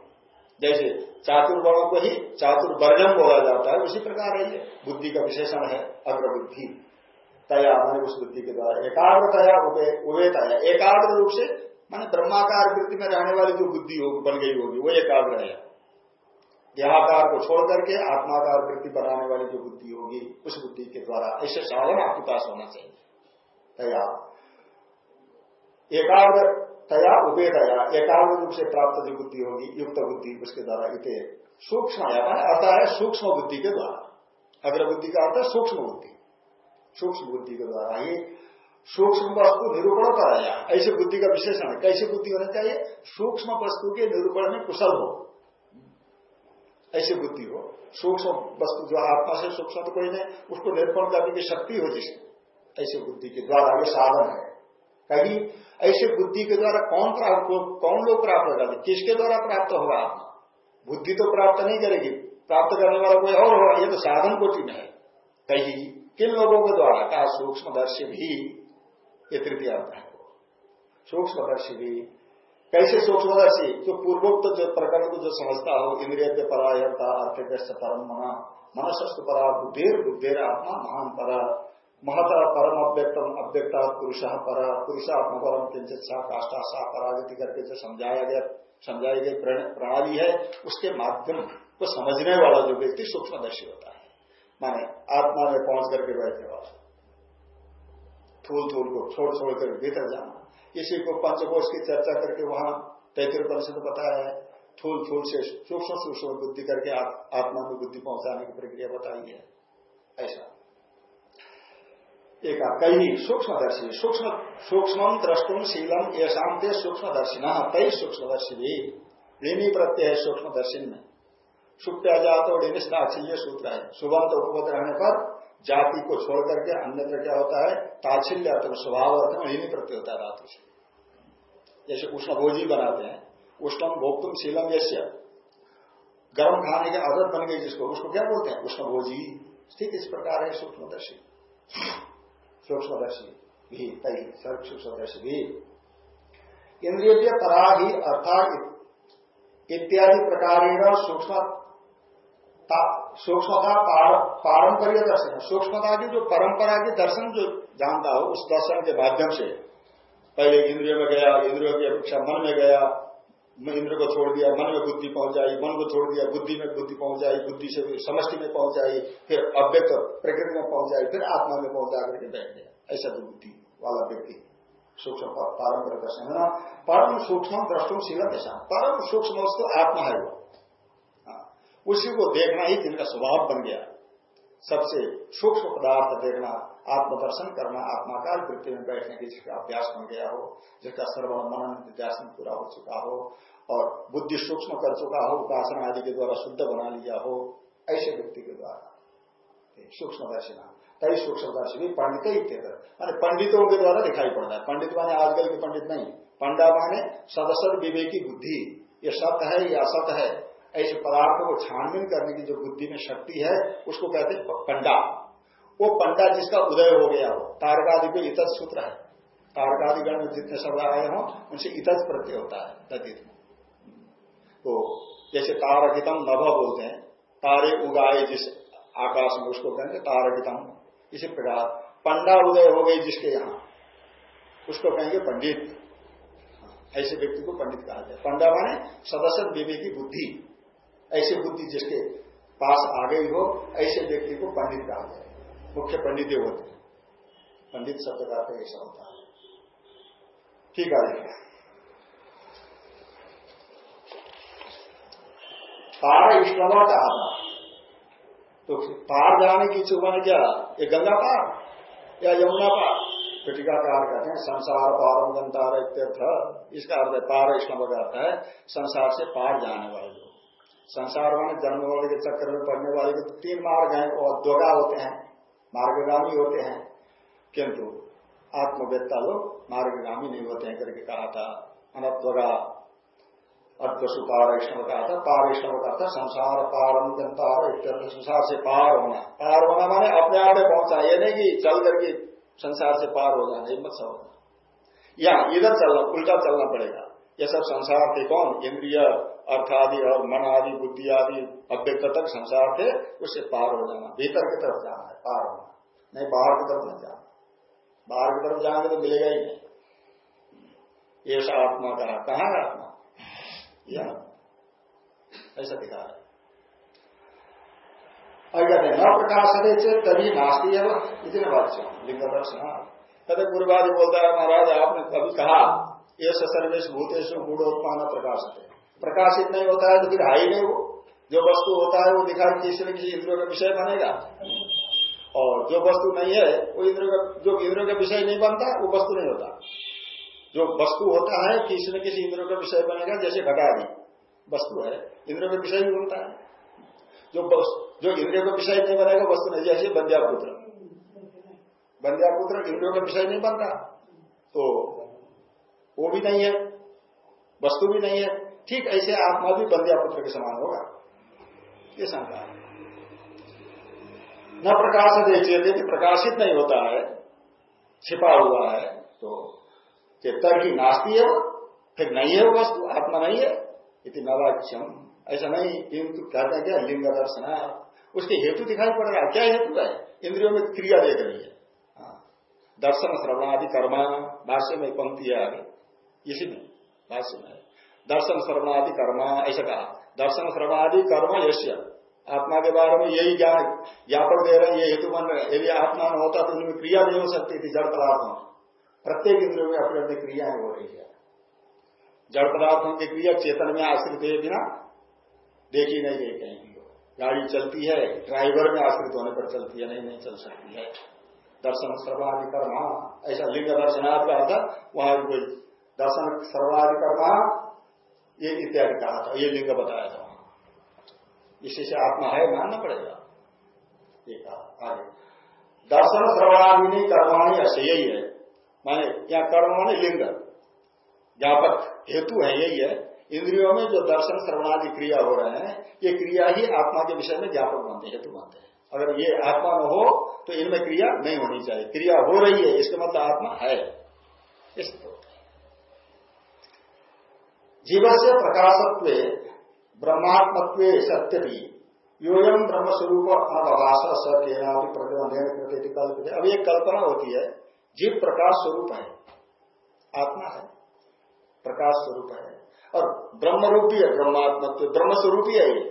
जैसे चातुर्वर्ण को ही चातुर्वर्जन बोला जाता है, उसी प्रकार है ये। बुद्धि का विशेषण है, अग्र बुद्धि। तया माने उस बुद्धि के द्वारा। एकाग्र तया उभे तया एकाग्र रूप से, माने ब्रह्माकार वृत्ति में रहने वाली जो बुद्धि होगी बन गई होगी, वो एकाग्र है। देहाकार को छोड़ करके आत्माकार वृत्ति बनाने वाली जो बुद्धि होगी, उस बुद्धि के द्वारा ऐसे साधन आपके पास होना चाहिए। तया। एकाग्र तया उबे तया एकाग्र रूप से प्राप्त जो बुद्धि होगी, युक्त बुद्धि, उसके द्वारा इत सूक्ष्म अर्थ है सूक्ष्म बुद्धि के द्वारा। अग्र बुद्धि का अर्थ है सूक्ष्म बुद्धि। सूक्ष्म बुद्धि के द्वारा ही सूक्ष्म वस्तु निरूपण कराया। ऐसे बुद्धि का विशेषण, कैसी बुद्धि होना चाहिए? सूक्ष्म वस्तु के निरूपण में कुशल हो। ऐसी बुद्धि हो, सूक्ष्म वस्तु जो आत्मा से सूक्ष्म तो कोई नहीं, उसको निरूपण करने की शक्ति हो जिसे ऐसे बुद्धि के द्वारा ये साधन है। कहीं ऐसे बुद्धि के द्वारा कौन प्राप्त कौन लोग प्राप्त करते किसके द्वारा प्राप्त होगा आत्मा? बुद्धि तो प्राप्त नहीं करेगी। प्राप्त करने वाला कोई और होगा। ये तो साधन कोटि में है। कहीं किन लोगों के द्वारा? कहा, सूक्ष्मदर्शी भी ये तृतीय अर्थ है सूक्ष्मदर्शी भी कैसे सूक्ष्मदर्शी जो पूर्वोक्त जो प्रकरण को जो समझता हो इंद्रिय पे परायता अर्थ परम मना मनसस्त परा, बुद्धेर बुद्धेर आत्मा महान परा, महता परम अव्यक्तम अव्यक्ता पुरुष पर, पुरुषात्म परम किंचित सा काष्ठा सा परागति करके जो समझाया गया, समझाई गई प्रणाली है, उसके माध्यम को समझने वाला जो व्यक्ति सूक्ष्मदर्शी होता है। माने आत्मा में पहुँच करके बैठने वाला। थूल थूल को छोड़ छोड़ कर भीतर जाना। इसी को पंचकोश की चर्चा करके वहाँ तैतृ परिषद बताया है थूल थूल से सूक्ष्म सूक्ष्म बुद्धि करके आत्मा में बुद्धि पहुँचाने की प्रक्रिया बताई है। ऐसा। एक कई सूक्ष्मदर्शी, सूक्ष्म सूक्ष्म द्रष्टुम शीलम ये शांति सूक्ष्मदर्शी न कई सूक्ष्मदर्शी भी। ऋणी प्रत्यय है सूक्ष्मदर्शी में। सुप्या जात और ताच्छिल्य सूत्र है। सुबंध उपवत रहने पर जाति को छोड़ करके अन्यत्र क्या होता है? ताच्छिल्य अर्थ में स्वभाव अर्थ में ऋणी प्रत्यय होता है धातु से। जैसे उष्ण भोजी बनाते हैं, उष्णम भोक्तुम शीलम यश्य गर्म खाने की आदत बन गई जिसको, उसको क्या बोलते हैं? उष्ण भोजी। ठीक इस प्रकार है सूक्ष्मदर्शी। सूक्ष्मदर्शी भी कई सर्व सूक्ष्मदर्शी भी। इंद्रिय परा ही अर्थात इत्यादि प्रकार सूक्ष्म सूक्ष्मता पारंपरिक दर्शन। सूक्ष्मता की जो परंपरा के दर्शन जो जानता हो उस दर्शन के माध्यम से पहले इंद्रियों में गया इंद्रियों की अपेक्षा मन में गया इंद्र को छोड़ दिया मन में बुद्धि पहुँच मन को छोड़ दिया बुद्धि में बुद्धि पहुँच बुद्धि से समष्टि में पहुँच फिर अव्यक्त प्रकृति में पहुँच जाए फिर आत्मा में पहुँच जा करके बैठ गया। ऐसा तो बुद्धि वाला व्यक्ति सूक्ष्म पारंपरिक दर्शन है ना। परम सूक्ष्म द्रष्टुम शीलम ऐसा परम सूक्ष्म वस्तु आत्मा है वो। हाँ, उसी को देखना ही जिनका स्वभाव बन गया। सबसे सूक्ष्म पदार्थ देखना, आत्मदर्शन करना, आत्माकार वृत्ति में बैठने की जिसका अभ्यास बन गया हो, जिसका सर्वण मनन निध्यासन पूरा हो चुका हो, और बुद्धि सूक्ष्म कर चुका हो, उपासना आदि के द्वारा शुद्ध बना लिया हो, ऐसे व्यक्ति के द्वारा। सूक्ष्म दर्शना कई सूक्ष्म दर्शी पंडित ही थे माने पंडितों के द्वारा दिखाई पड़ता है। पंडित माने आजकल के पंडित नहीं। पंडा माने सदस्य विवेकी बुद्धि। ये सत्य है ये असत है? ऐसे पदार्थों को छानबीन करने की जो बुद्धि में शक्ति है, उसको कहते हैं पंडा। वो पंडा जिसका उदय हो गया हो। तारकादि को इतज सूत्र है। तारकादिगण में जितने शब्द आए हों, उनसे इतज प्रत्यय होता है तदित तो जैसे तारकितम नभ बोलते हैं, तारे उगाए जिस आकाश में, उसको कहेंगे तारकितम। इसी प्रकार पंडा उदय हो गई जिसके यहाँ, उसको कहेंगे पंडित। ऐसे व्यक्ति को पंडित कहा जाए पंडा माने सदस्य विवेकी बुद्धि। ऐसी बुद्धि जिसके पास आ गई हो, ऐसे व्यक्ति को पंडित कहा जाए। मुख्य पंडित होते हैं। पंडित शब्द का अर्थ ऐसा होता है। ठीक है पार इष्टवा कहा था तो पार जाने की इच्छुक मैंने क्या? ये गंगा पार या यमुना पार? कार कहते हैं, संसार पार गंतार इसका अर्थ है, पार इष्टवा का अर्थ है, संसार से पार जाने वाले संसार में जन्म वाले के चक्कर में पढ़ने वाले के तीन मार्ग हैं और दोगा होते हैं, मार्गगामी होते हैं। किंतु आत्मवेत्ता लोग मार्गगामी नहीं होते हैं, करके कहा था अनत्वगा अद्वसु पारैष्णव कहा था पारैष्णव कहा था, संसार पारम जनतार संसार से पार होना पार होना माने अपने आप में पहुँचा ये नहीं कि चल करके संसार से पार हो जाना हिम्मत समझना या इधर चलना, उल्टा चलना पड़ेगा। ये सब संसार थे कौन? इंद्रिय अर्थ आदि और मन आदि बुद्धि आदि अव्यक्त तक संसार थे, उससे पार हो जाना। भीतर की तरफ़ जाना है, पार होना। नहीं, बाहर की तरफ़ नहीं जाना। बाहर की तरफ़ जाएँगे तो मिलेगा ही नहीं। ये आत्मा का कहा है आत्मा? यह। ऐसा दिखा है। कहते न प्रकाश से तभी नास्ती है इतने वाच्य लिंग दर्शन कहते पूर्वादि बोलता है, महाराज, आपने कभी कहा ये सर्वेश भूतेश गुणोत्मान प्रकाश है। प्रकाशित नहीं होता है तो फिर हाई नहीं वो जो वस्तु होता है वो दिखाई किसी न किसी इंद्रियों का विषय बनेगा। और जो वस्तु नहीं है, वो इंद्र का जो इंद्रियों का विषय नहीं बनता, वो वस्तु नहीं होता। जो वस्तु होता है किसी न किसी इंद्रियों का विषय बनेगा, जैसे घटादी वस्तु है, इंद्रियों का विषय भी बनता है। जो जो इंद्रियों का विषय नहीं बनेगा, वस्तु नहीं, जैसे बंध्यापुत्र। बंध्यापुत्र इंद्रियों का विषय नहीं बनता। तो वो भी नहीं है, वस्तु भी नहीं है। ठीक ऐसे आत्मा भी बंध्या पुत्र के समान होगा। ये शंका है। न प्रकाश देखिए यदि प्रकाशित नहीं होता है, छिपा हुआ है तो तर्क की नास्ती है फिर नहीं है वस्तु, आत्मा नहीं है इतनी नवाच्यम। ऐसा नहीं, किंतु कहते हैं क्या, लिंग दर्शन है। उसके हेतु दिखाई पड़ रहा है। क्या हेतु है? इंद्रियों में क्रिया देख रही है। दर्शन, श्रवण आदि कर्मा, भाष्य में पंक्ति है इसी में भाष्य में दर्शन श्रवणादि कर्म, ऐसा कहा। दर्शन श्रवणादि कर्म यश्य। आत्मा के बारे में यही ज्ञान ज्ञापन दे रहे हैं, ये हेतु बन रहे यदि आत्मा न होता तो उनमें क्रिया नहीं हो सकती थी, जड़ पदार्थों प्रत्येक इंद्रियों में अपनी अपनी क्रियाएँ हो रही है। जड़ पदार्थों की क्रिया चेतन में आश्रित है बिना देखी नहीं गई कहीं गाड़ी चलती है, ड्राइवर में आश्रित होने पर चलती है, नहीं नहीं चल सकती है। दर्शन सर्वाधि कर्म, ऐसा लिंग दर्शनार्थ का अर्थ वहाँ कोई दर्शन सर्वाधि कर्म ये इत्यादि कहा था, ये लिंग बताया था। इसी से आत्मा है, मानना पड़ेगा। ये कहा, आगे। दर्शन श्रवणादिनी कर्माणी ऐसे यही है। माने क्या कर्म माने लिंग। व्यापक हेतु है, यही है। इंद्रियों में जो दर्शन श्रवणादि क्रिया हो रहे हैं, ये क्रिया ही आत्मा के विषय में ज्ञापक बनते हेतु बनते हैं। अगर ये आत्मा में हो तो इनमें क्रिया नहीं होनी चाहिए। क्रिया हो रही है, इसका मतलब आत्मा है। इस जीव से प्रकाशत्व ब्रह्मात्मत्व सत्य भी योयम ब्रह्म स्वरूप अनभाषा सत्यना प्रतिबंधन कल्पित अब एक कल्पना होती है जीव प्रकाश स्वरूप है। आत्मा है। प्रकाश स्वरूप है। और ब्रह्म रूपी है ब्रह्मात्मत्व ब्रह्म स्वरूप ही है ये।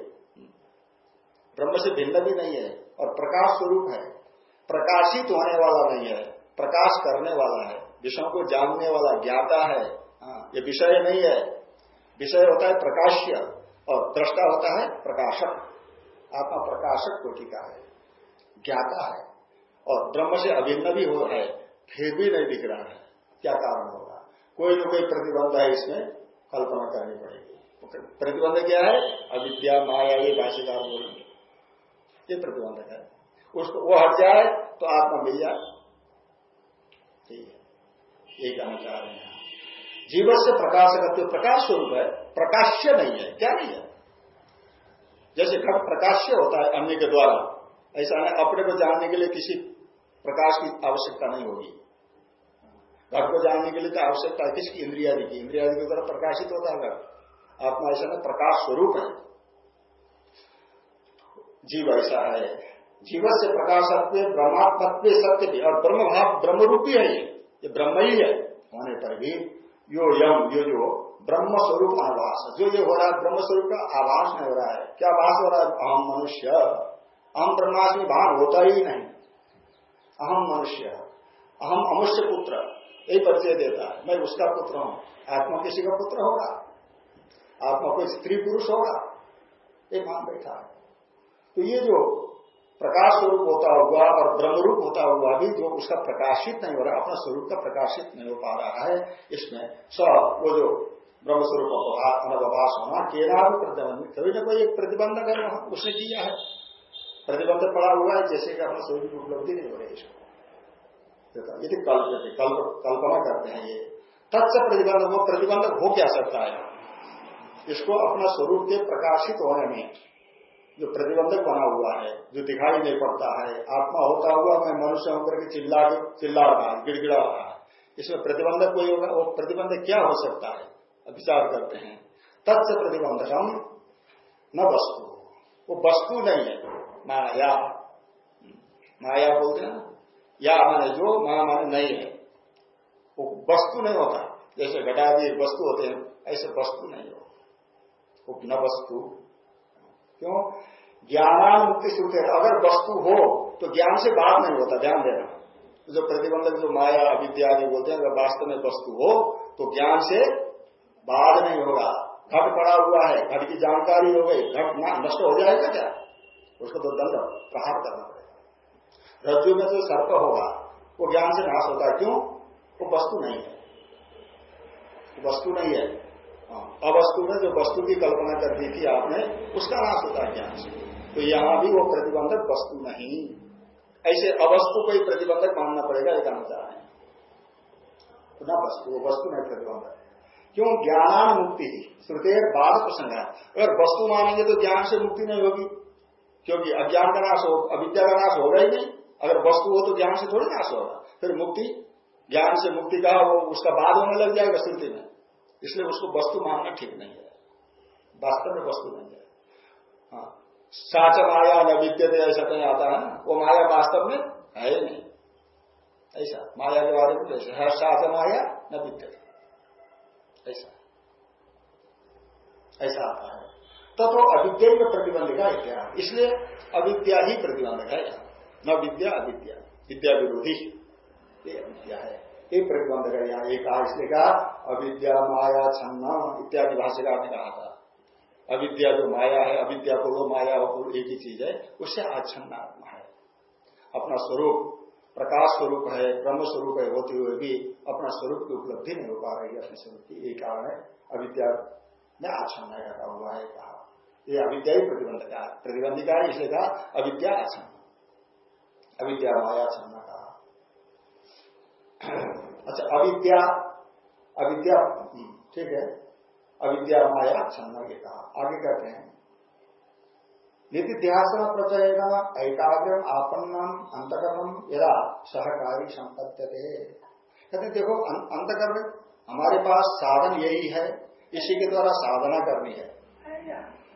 ब्रह्म से भिन्न भी नहीं है और प्रकाश स्वरूप है। प्रकाशित होने वाला नहीं है प्रकाश करने वाला है। विषयों को जानने वाला ज्ञाता है। हाँ, ये विषय नहीं है। विषय होता है प्रकाश्य, और दृष्टा होता है प्रकाशक। आत्मा प्रकाशक कोटि का है, ज्ञाता है, और ब्रह्म से अभिन्न भी हो है, फिर भी नहीं दिख रहा है। क्या कारण होगा? कोई न कोई प्रतिबंध है इसमें, कल्पना करनी पड़ेगी। प्रतिबंध क्या है? अविद्या, माया, ये भाषिकार बोलेंगे। ये प्रतिबंधक है। उसको वो हट जाए तो आत्मा मिल जाए। ठीक है। ये कहना चाह रहे हैं। जीवन से प्रकाशक प्रकाश स्वरूप है, प्रकाश्य नहीं है, क्या नहीं है? जैसे घट प्रकाश्य होता है अन्य के द्वारा, ऐसा है अपने को जानने के लिए किसी प्रकाश की आवश्यकता नहीं होगी। घट को जानने के लिए तो आवश्यकता है, किसकी? इंद्रियादि की। इंद्रियादि के द्वारा प्रकाशित होता है घट। आत्मा ऐसा ना प्रकाश स्वरूप है। जीव ऐसा है। जीवन से प्रकाशत्व, ब्रह्मात्मत्व सत्य भी, और ब्रह्म भाव ब्रह्म रूपी है ये ब्रह्म ही है। होने पर भी यो यम, यो जो ब्रह्म स्वरूप आभास। जो ये हो रहा है ब्रह्म स्वरूप का, आभास नहीं हो रहा है। क्या आभास हो रहा है? अहम मनुष्य। अहम ब्रह्मास्मि भान होता ही नहीं। अहम मनुष्य। अहम अमुष्य पुत्र। यही परिचय देता है। मैं उसका पुत्र हूँ। आत्मा किसी का पुत्र होगा? आत्मा कोई स्त्री पुरुष होगा? ये मान बैठा तो ये जो प्रकाश स्वरूप होता हुआ और ब्रह्म रूप होता हुआ भी जो उसका प्रकाशित नहीं हो रहा, अपना स्वरूप का प्रकाशित नहीं हो पा रहा है, इसमें स, वो जो ब्रह्म स्वरूप अनवभाष होना केना भी प्रतिबंध, कभी ना कोई एक प्रतिबंधक है वहाँ, उसने किया है। प्रतिबंध पड़ा हुआ है, जैसे कि अपना स्वरूप उपलब्धि नहीं हो रही इसको। यदि कल्प, कल्पना करते हैं ये। तत्स प्रतिबंध, वो प्रतिबंधक हो क्या सकता है? इसको अपना स्वरूप के प्रकाशित होने में जो प्रतिबंधक बना हुआ है, जो दिखाई नहीं पड़ता है, आत्मा होता हुआ मैं मनुष्य होकर के चिल्ला चिल्ला रहा है गिड़गिड़ा रहा है। इसमें प्रतिबंधक कोई होगा, वो प्रतिबंधक क्या हो सकता है? विचार करते हैं। तत्स प्रतिबंधकम न वस्तु। वो वस्तु नहीं है, माया। माया बोलते हैं या माने जो, माया माने नहीं है। वो वस्तु नहीं होता। जैसे घटादी वस्तु होते हैं, ऐसे वस्तु नहीं हो न वस्तु। क्यों? ज्ञान मुक्ति श्रुति अगर वस्तु हो तो ज्ञान से बात नहीं होता ध्यान देना। जो प्रतिबंधक जो माया अविद्या बोलते हैं अगर वास्तव में वस्तु हो तो ज्ञान से बाद नहीं होगा। घट पड़ा हुआ है घट की जानकारी हो गई घट ना नष्ट हो जाएगा क्या? उसको तो दंड प्रहार करना पड़ेगा। रज्जु में जो सर्प होगा वो ज्ञान से नाश होता है। क्यों? वो वस्तु नहीं है। वस्तु नहीं है हाँ, अवस्तु में, जो वस्तु की कल्पना कर दी थी आपने, उसका नाश होता है ज्ञान। से तो यहाँ भी वो प्रतिबंधक वस्तु नहीं। ऐसे अवस्तु को ही प्रतिबंधक मानना पड़ेगा एक कहना हैं। तो ना वस्तु वस्तु नहीं प्रतिबंधक। क्यों? ज्ञान मुक्ति। ही श्रुति बाद प्रसंग है। अगर वस्तु मानेंगे तो ज्ञान से मुक्ति नहीं होगी। क्योंकि अज्ञान का नाश हो, अविद्या का नाश होगा ही नहीं। अगर वस्तु हो तो ज्ञान से थोड़ी नाश होगा। फिर मुक्ति, ज्ञान से मुक्ति का वो उसका बाद होने लग जाएगा श्रुति में। इसलिए उसको वस्तु मानना ठीक नहीं है। वास्तव में वस्तु नहीं है। हाँ। साच माया न विद्यते ऐसा कहीं आता है ना? वो माया वास्तव में है नहीं। ऐसा। माया के बारे में कैसे है। साच माया न विद्यते। ऐसा। ऐसा आता है। तो, तो अविद्या में प्रतिबंधिका क्या? इसलिए अविद्या ही प्रतिबंधक है। न विद्या अविद्या। विद्या विरोधी ये अविद्या है। एक प्रतिबंध है। यहाँ एक कहा इसलिए कहा अविद्या माया छन्ना इत्यादि भाष्यकार ने कहा था। अविद्या जो माया है, अविद्या पूर्व माया पूर्व एक ही चीज़ है उससे आच्छन्न आत्मा है। अपना स्वरूप प्रकाश स्वरूप है, ब्रह्म स्वरूप है, होते हुए भी अपना स्वरूप की उपलब्धि नहीं हो पा रही अपने स्वरूप की एक कारण है। अविद्या में आच्छन्न रखा हुआ है, कहा। ये अविद्या ही प्रतिबंध का प्रतिबंधिका है इसलिए कहा, अविद्या आच्छन्न अविद्या माया छन्न कहा। अच्छा अविद्या अविद्या ठीक है? अविद्या माया छन्न के कहा। आगे कहते हैं। नितिध्यासन प्रचयन ऐकाग्र आपन्नम अंतकर्म यदा सहकारी संपत्ति कहते देखो अं-, अंतकर्म हमारे पास साधन यही है इसी के द्वारा साधना करनी है।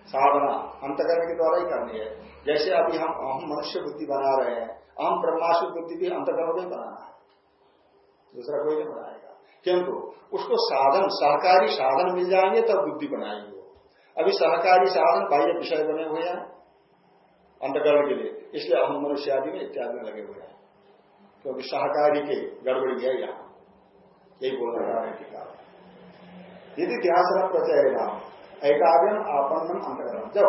साधना अंतकर्म के द्वारा ही करनी है। जैसे अभी हम अहम मनुष्य बुद्धि बना रहे हैं अहम ब्रह्माशु बुद्धि भी अंतकर्म में बनाना है। दूसरा कोई नहीं बनाएगा किंतु उसको साधन, सहकारी साधन मिल जाएँगे, तब बुद्धि बनाएँगे अभी सहकारी साधन बाह्य विषय बने हुए हैं अंतकरण के लिए। इसलिए हम मनुष्य आदि में इत्यादि में लगे हुए हैं। क्योंकि सहकारी के गड़बड़ी है यहाँ। यही बोल रहा है टीका यदि ध्यान प्रचय नाम एकाग्रम आपन्नम अंतकरण जब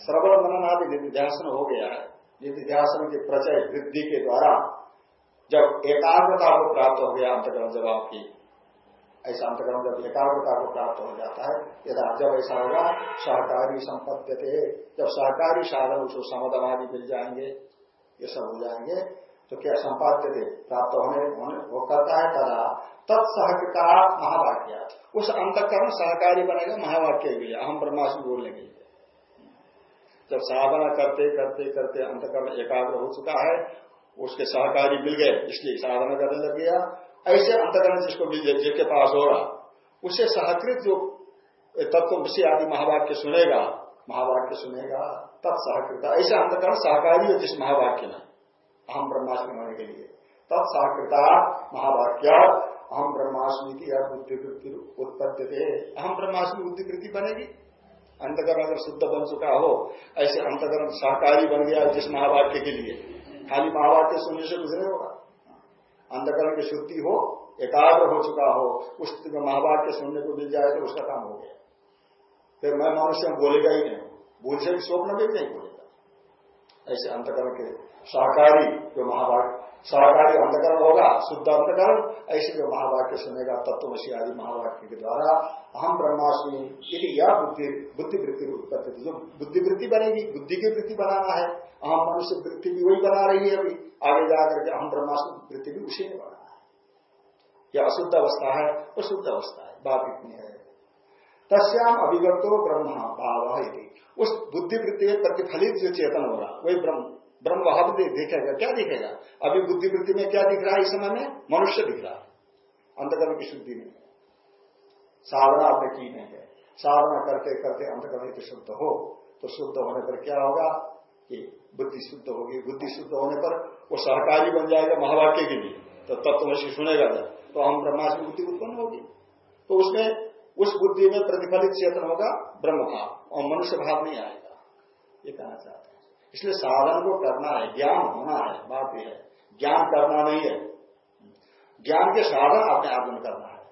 श्रवण मनन आदि निध्यासन हो गया है निध्यासन के प्रचय वृद्धि के द्वारा जब एकाग्रता को प्राप्त हो गया, अंतकरण जब आपकी, ऐसा अंतकरण जब एकाग्रता को प्राप्त हो जाता है, यदा जब ऐसा होगा सहकारी संपत्ति थे जब सहकारी साधन उसको समदमादि मिल जाएँगे, ये सब हो जाएँगे तो क्या संपाद्य थे प्राप्त होने वो करता है तदा तत्सहकृता महावाक्य उस अंतकरण सहकारी बनेगा महावाक्य के लिए। अहम ब्रह्मास्म बोलने के लिए जब साधना करते करते करते अंतकरण एकाग्र हो चुका है उसके सहकारी मिल गए इसलिए साधना करने लग गया। ऐसे अंतकरण जिसको मिल जाए जिसके पास हो रहा। उसे सहकृत जो तत्व विषय आदि महावाक्य सुनेगा महावाक्य सुनेगा, तब सहकृत ऐसे अंतकरण सहकारी हो जिस महावाक्य में, अहम ब्रह्माष्टमी होने के लिए। तब सहकृता महावाक्य, अहम ब्रह्माष्टमी की बुद्धिवृत्ति उत्पत्ति थे अहम ब्रह्माष्टमी बुद्धिवृत्ति बनेगी। अंतकरण अगर शुद्ध बन चुका हो, ऐसे अंतकरण सहकारी बन गया जिस महावाक्य के लिए। खाली महावाक्य सुनने से कुछ नहीं होगा। अंधकरण की शुद्धि हो, एकाग्र हो चुका हो, उस महावाक्य सुनने को मिल जाए तो उसका काम हो गया। फिर मैं मनुष्य बोलेगा ही नहीं। भूल से भी स्वप्न में भी नहीं बोलेगा ऐसे अंतकरण के सहकारी जो महावाक्य सहकारी अंतकरण होगा, शुद्ध अंतकरण ऐसे जो महावाक्य सुनेगा तत्वशी आदि महावाक्य के द्वारा अहम ब्रह्मास्मि यह बुद्धि, बुद्धिवृत्ति उत्पत्ति। जो बुद्धिवृत्ति बनेगी, बुद्धि की वृत्ति बनाना है अहम मनुष्य वृत्ति भी वही बना रही है अभी। आगे जाकर के अहम ब्रह्मास्मि वृत्ति भी उसी ने बनाना है। यह अशुद्ध अवस्था है वो शुद्ध अवस्था है, बात इतनी है। तस्याम अभिव्यक्तो ब्रह्म भाव उस बुद्धिवृत्ति प्रतिफलित जो चेतन हो रहा वही ब्रह्म। ब्रह्म भाव देखेगा, क्या दिखेगा? अभी बुद्धिवृत्ति में क्या दिख रहा है इस समय में? मनुष्य दिख रहा है अंतकरण की शुद्धि में। साधना आपने की नहीं है। साधना करते करते अंतकरण की शुद्ध हो तो शुद्ध होने पर क्या होगा? कि बुद्धि शुद्ध होगी। बुद्धि शुद्ध होने पर वो सहकारी बन जाएगा महावाक्य के लिए। तो तत्वशी सुनेगा जब तो हम ब्रह्मास्म बुद्धि उत्पन्न होगी। तो उसमें, उस बुद्धि में प्रतिफलित चेतन होगा ब्रह्म भाव, और मनुष्य भाव नहीं आएगा। ये कहना चाहते इसलिए साधन को करना है, ज्ञान होना है, बात यह है। ज्ञान करना नहीं है। ज्ञान के साधन अपने आप में करना है।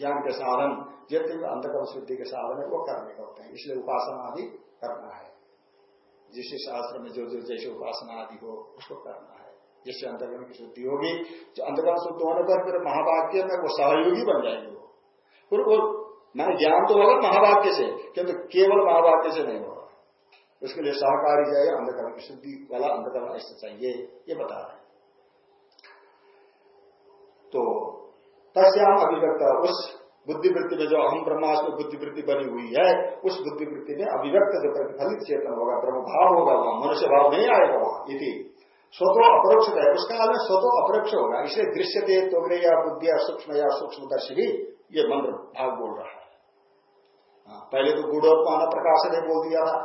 ज्ञान के साधन, जितने भी अंतकर्म शुद्धि के साधन है, वो करने का होते हैं। इसलिए उपासना आदि करना है। जिस शास्त्र में जो जो, जैसे उपासना आदि हो, उसको करना है। जिससे अंतकरण की शुद्धि होगी, जो अंतकर्म शुद्ध होने पर फिर महावाक्य में वो सहयोगी बन जाएँगे वो। फिर वो, मैंने ज्ञान तो होगा महावाक्य से, किंतु केवल महावाक्य से नहीं होगा। उसके लिए सहकारी जाएगा अंधकरण की शुद्धि वाला अंधकरण ऐसा चाहिए ये बता रहे तो तस्याम अभिव्यक्त उस बुद्धिवृत्ति में जो अहम ब्रह्मास्म बुद्धिवृत्ति बनी हुई है उस बुद्धिवृत्ति में अभिव्यक्त जो प्रतिफलित चेतन होगा ब्रह्म भाव होगा वहाँ मनुष्य भाव नहीं आएगा वहाँ यदि स्वतो अपरोक्ष है उस काल में स्वतो अपरोक्ष होगा इसलिए दृश्य दृश्यते तोगरे या बुद्धि या सूक्ष्म या सूक्ष्मदर्शी भी ये मंत्र भाग बोल रहा है। हाँ, पहले तो गुड़ोत्मान प्रकाश ने बोल दिया था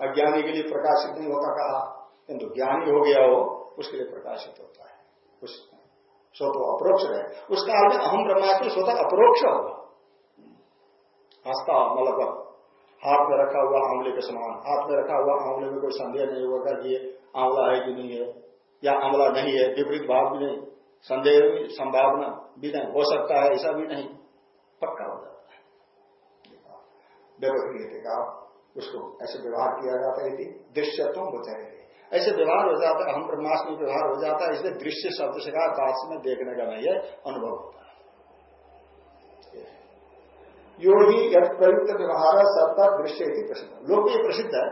अज्ञानी के लिए प्रकाशित नहीं होता कहा। किंतु ज्ञानी हो गया हो उसके लिए प्रकाशित होता है। उस स्वतः अप्रोक्ष है उस काल में अहम ब्रह्मास्मि स्वतः अप्रोक्ष होगा हंसता मतलब हाथ में रखा हुआ आंवले के समान। हाथ में रखा हुआ आंवले में कोई संदेह नहीं होगा कि ये आंवला है कि नहीं है, या आंवला नहीं है। विपरीत भाव भी नहीं। संदेह भी, संभावना भी नहीं। हो सकता है, ऐसा भी नहीं। पक्का हो जाता है। व्यवस्थित उसको ऐसे व्यवहार किया जाता है दृश्यत्व हो। जाएगी ऐसे व्यवहार हो जाता है हम ब्रह्मास्म व्यवहार हो जाता है, इसलिए दृश्य शब्द से कहा बात में देखने का नहीं है, अनुभव होता है। यो ही यद प्रयुक्त व्यवहार सबका दृश्य प्रसिद्ध। लोग ये प्रसिद्ध है,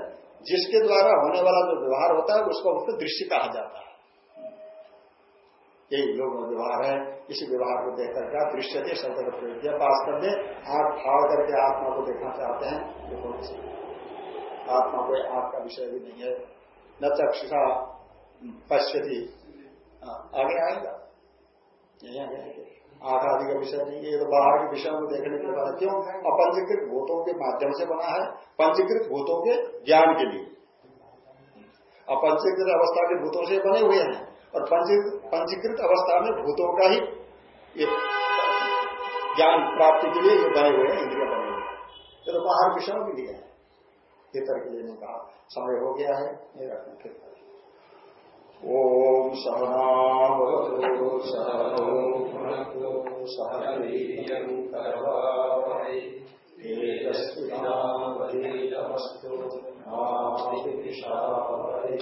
जिसके द्वारा होने वाला जो व्यवहार होता है, उसको उसको दृश्य कहा जाता है। यही लोग व्यवहार है, इसी व्यवहार को देखकर क्या दृश्य थे शब्द का प्रयोग किया वास्तव में आग फाड़ करके आत्मा को देखना चाहते हैं। आत्मा कोई आँख का विषय भी नहीं है। न चक्षुषा पश्यति। आगे आएगा। नहीं आगे आँख आदि का विषय नहीं है, ये तो बाहर के विषय को देखने के बाद क्यों? अपंजीकृत भूतों के माध्यम से बना है। पंजीकृत भूतों के ज्ञान के लिए। अपंजीकृत अवस्था के भूतों से बने हुए हैं और पंजीकृत अवस्था में भूतों का ही ये ज्ञान प्राप्ति के लिए ये बने हुए हैं, इंद्रिया बने हुए हैं। ये तो बाहर विषय भी दिया है। भीतर के लिए कहा, समय हो गया है नहीं रखना फिर ॐ सहनावतु सहनो सहवीर्यम् करवावहै तेजस्विनावधीतमस्तु मा विद्विषावहै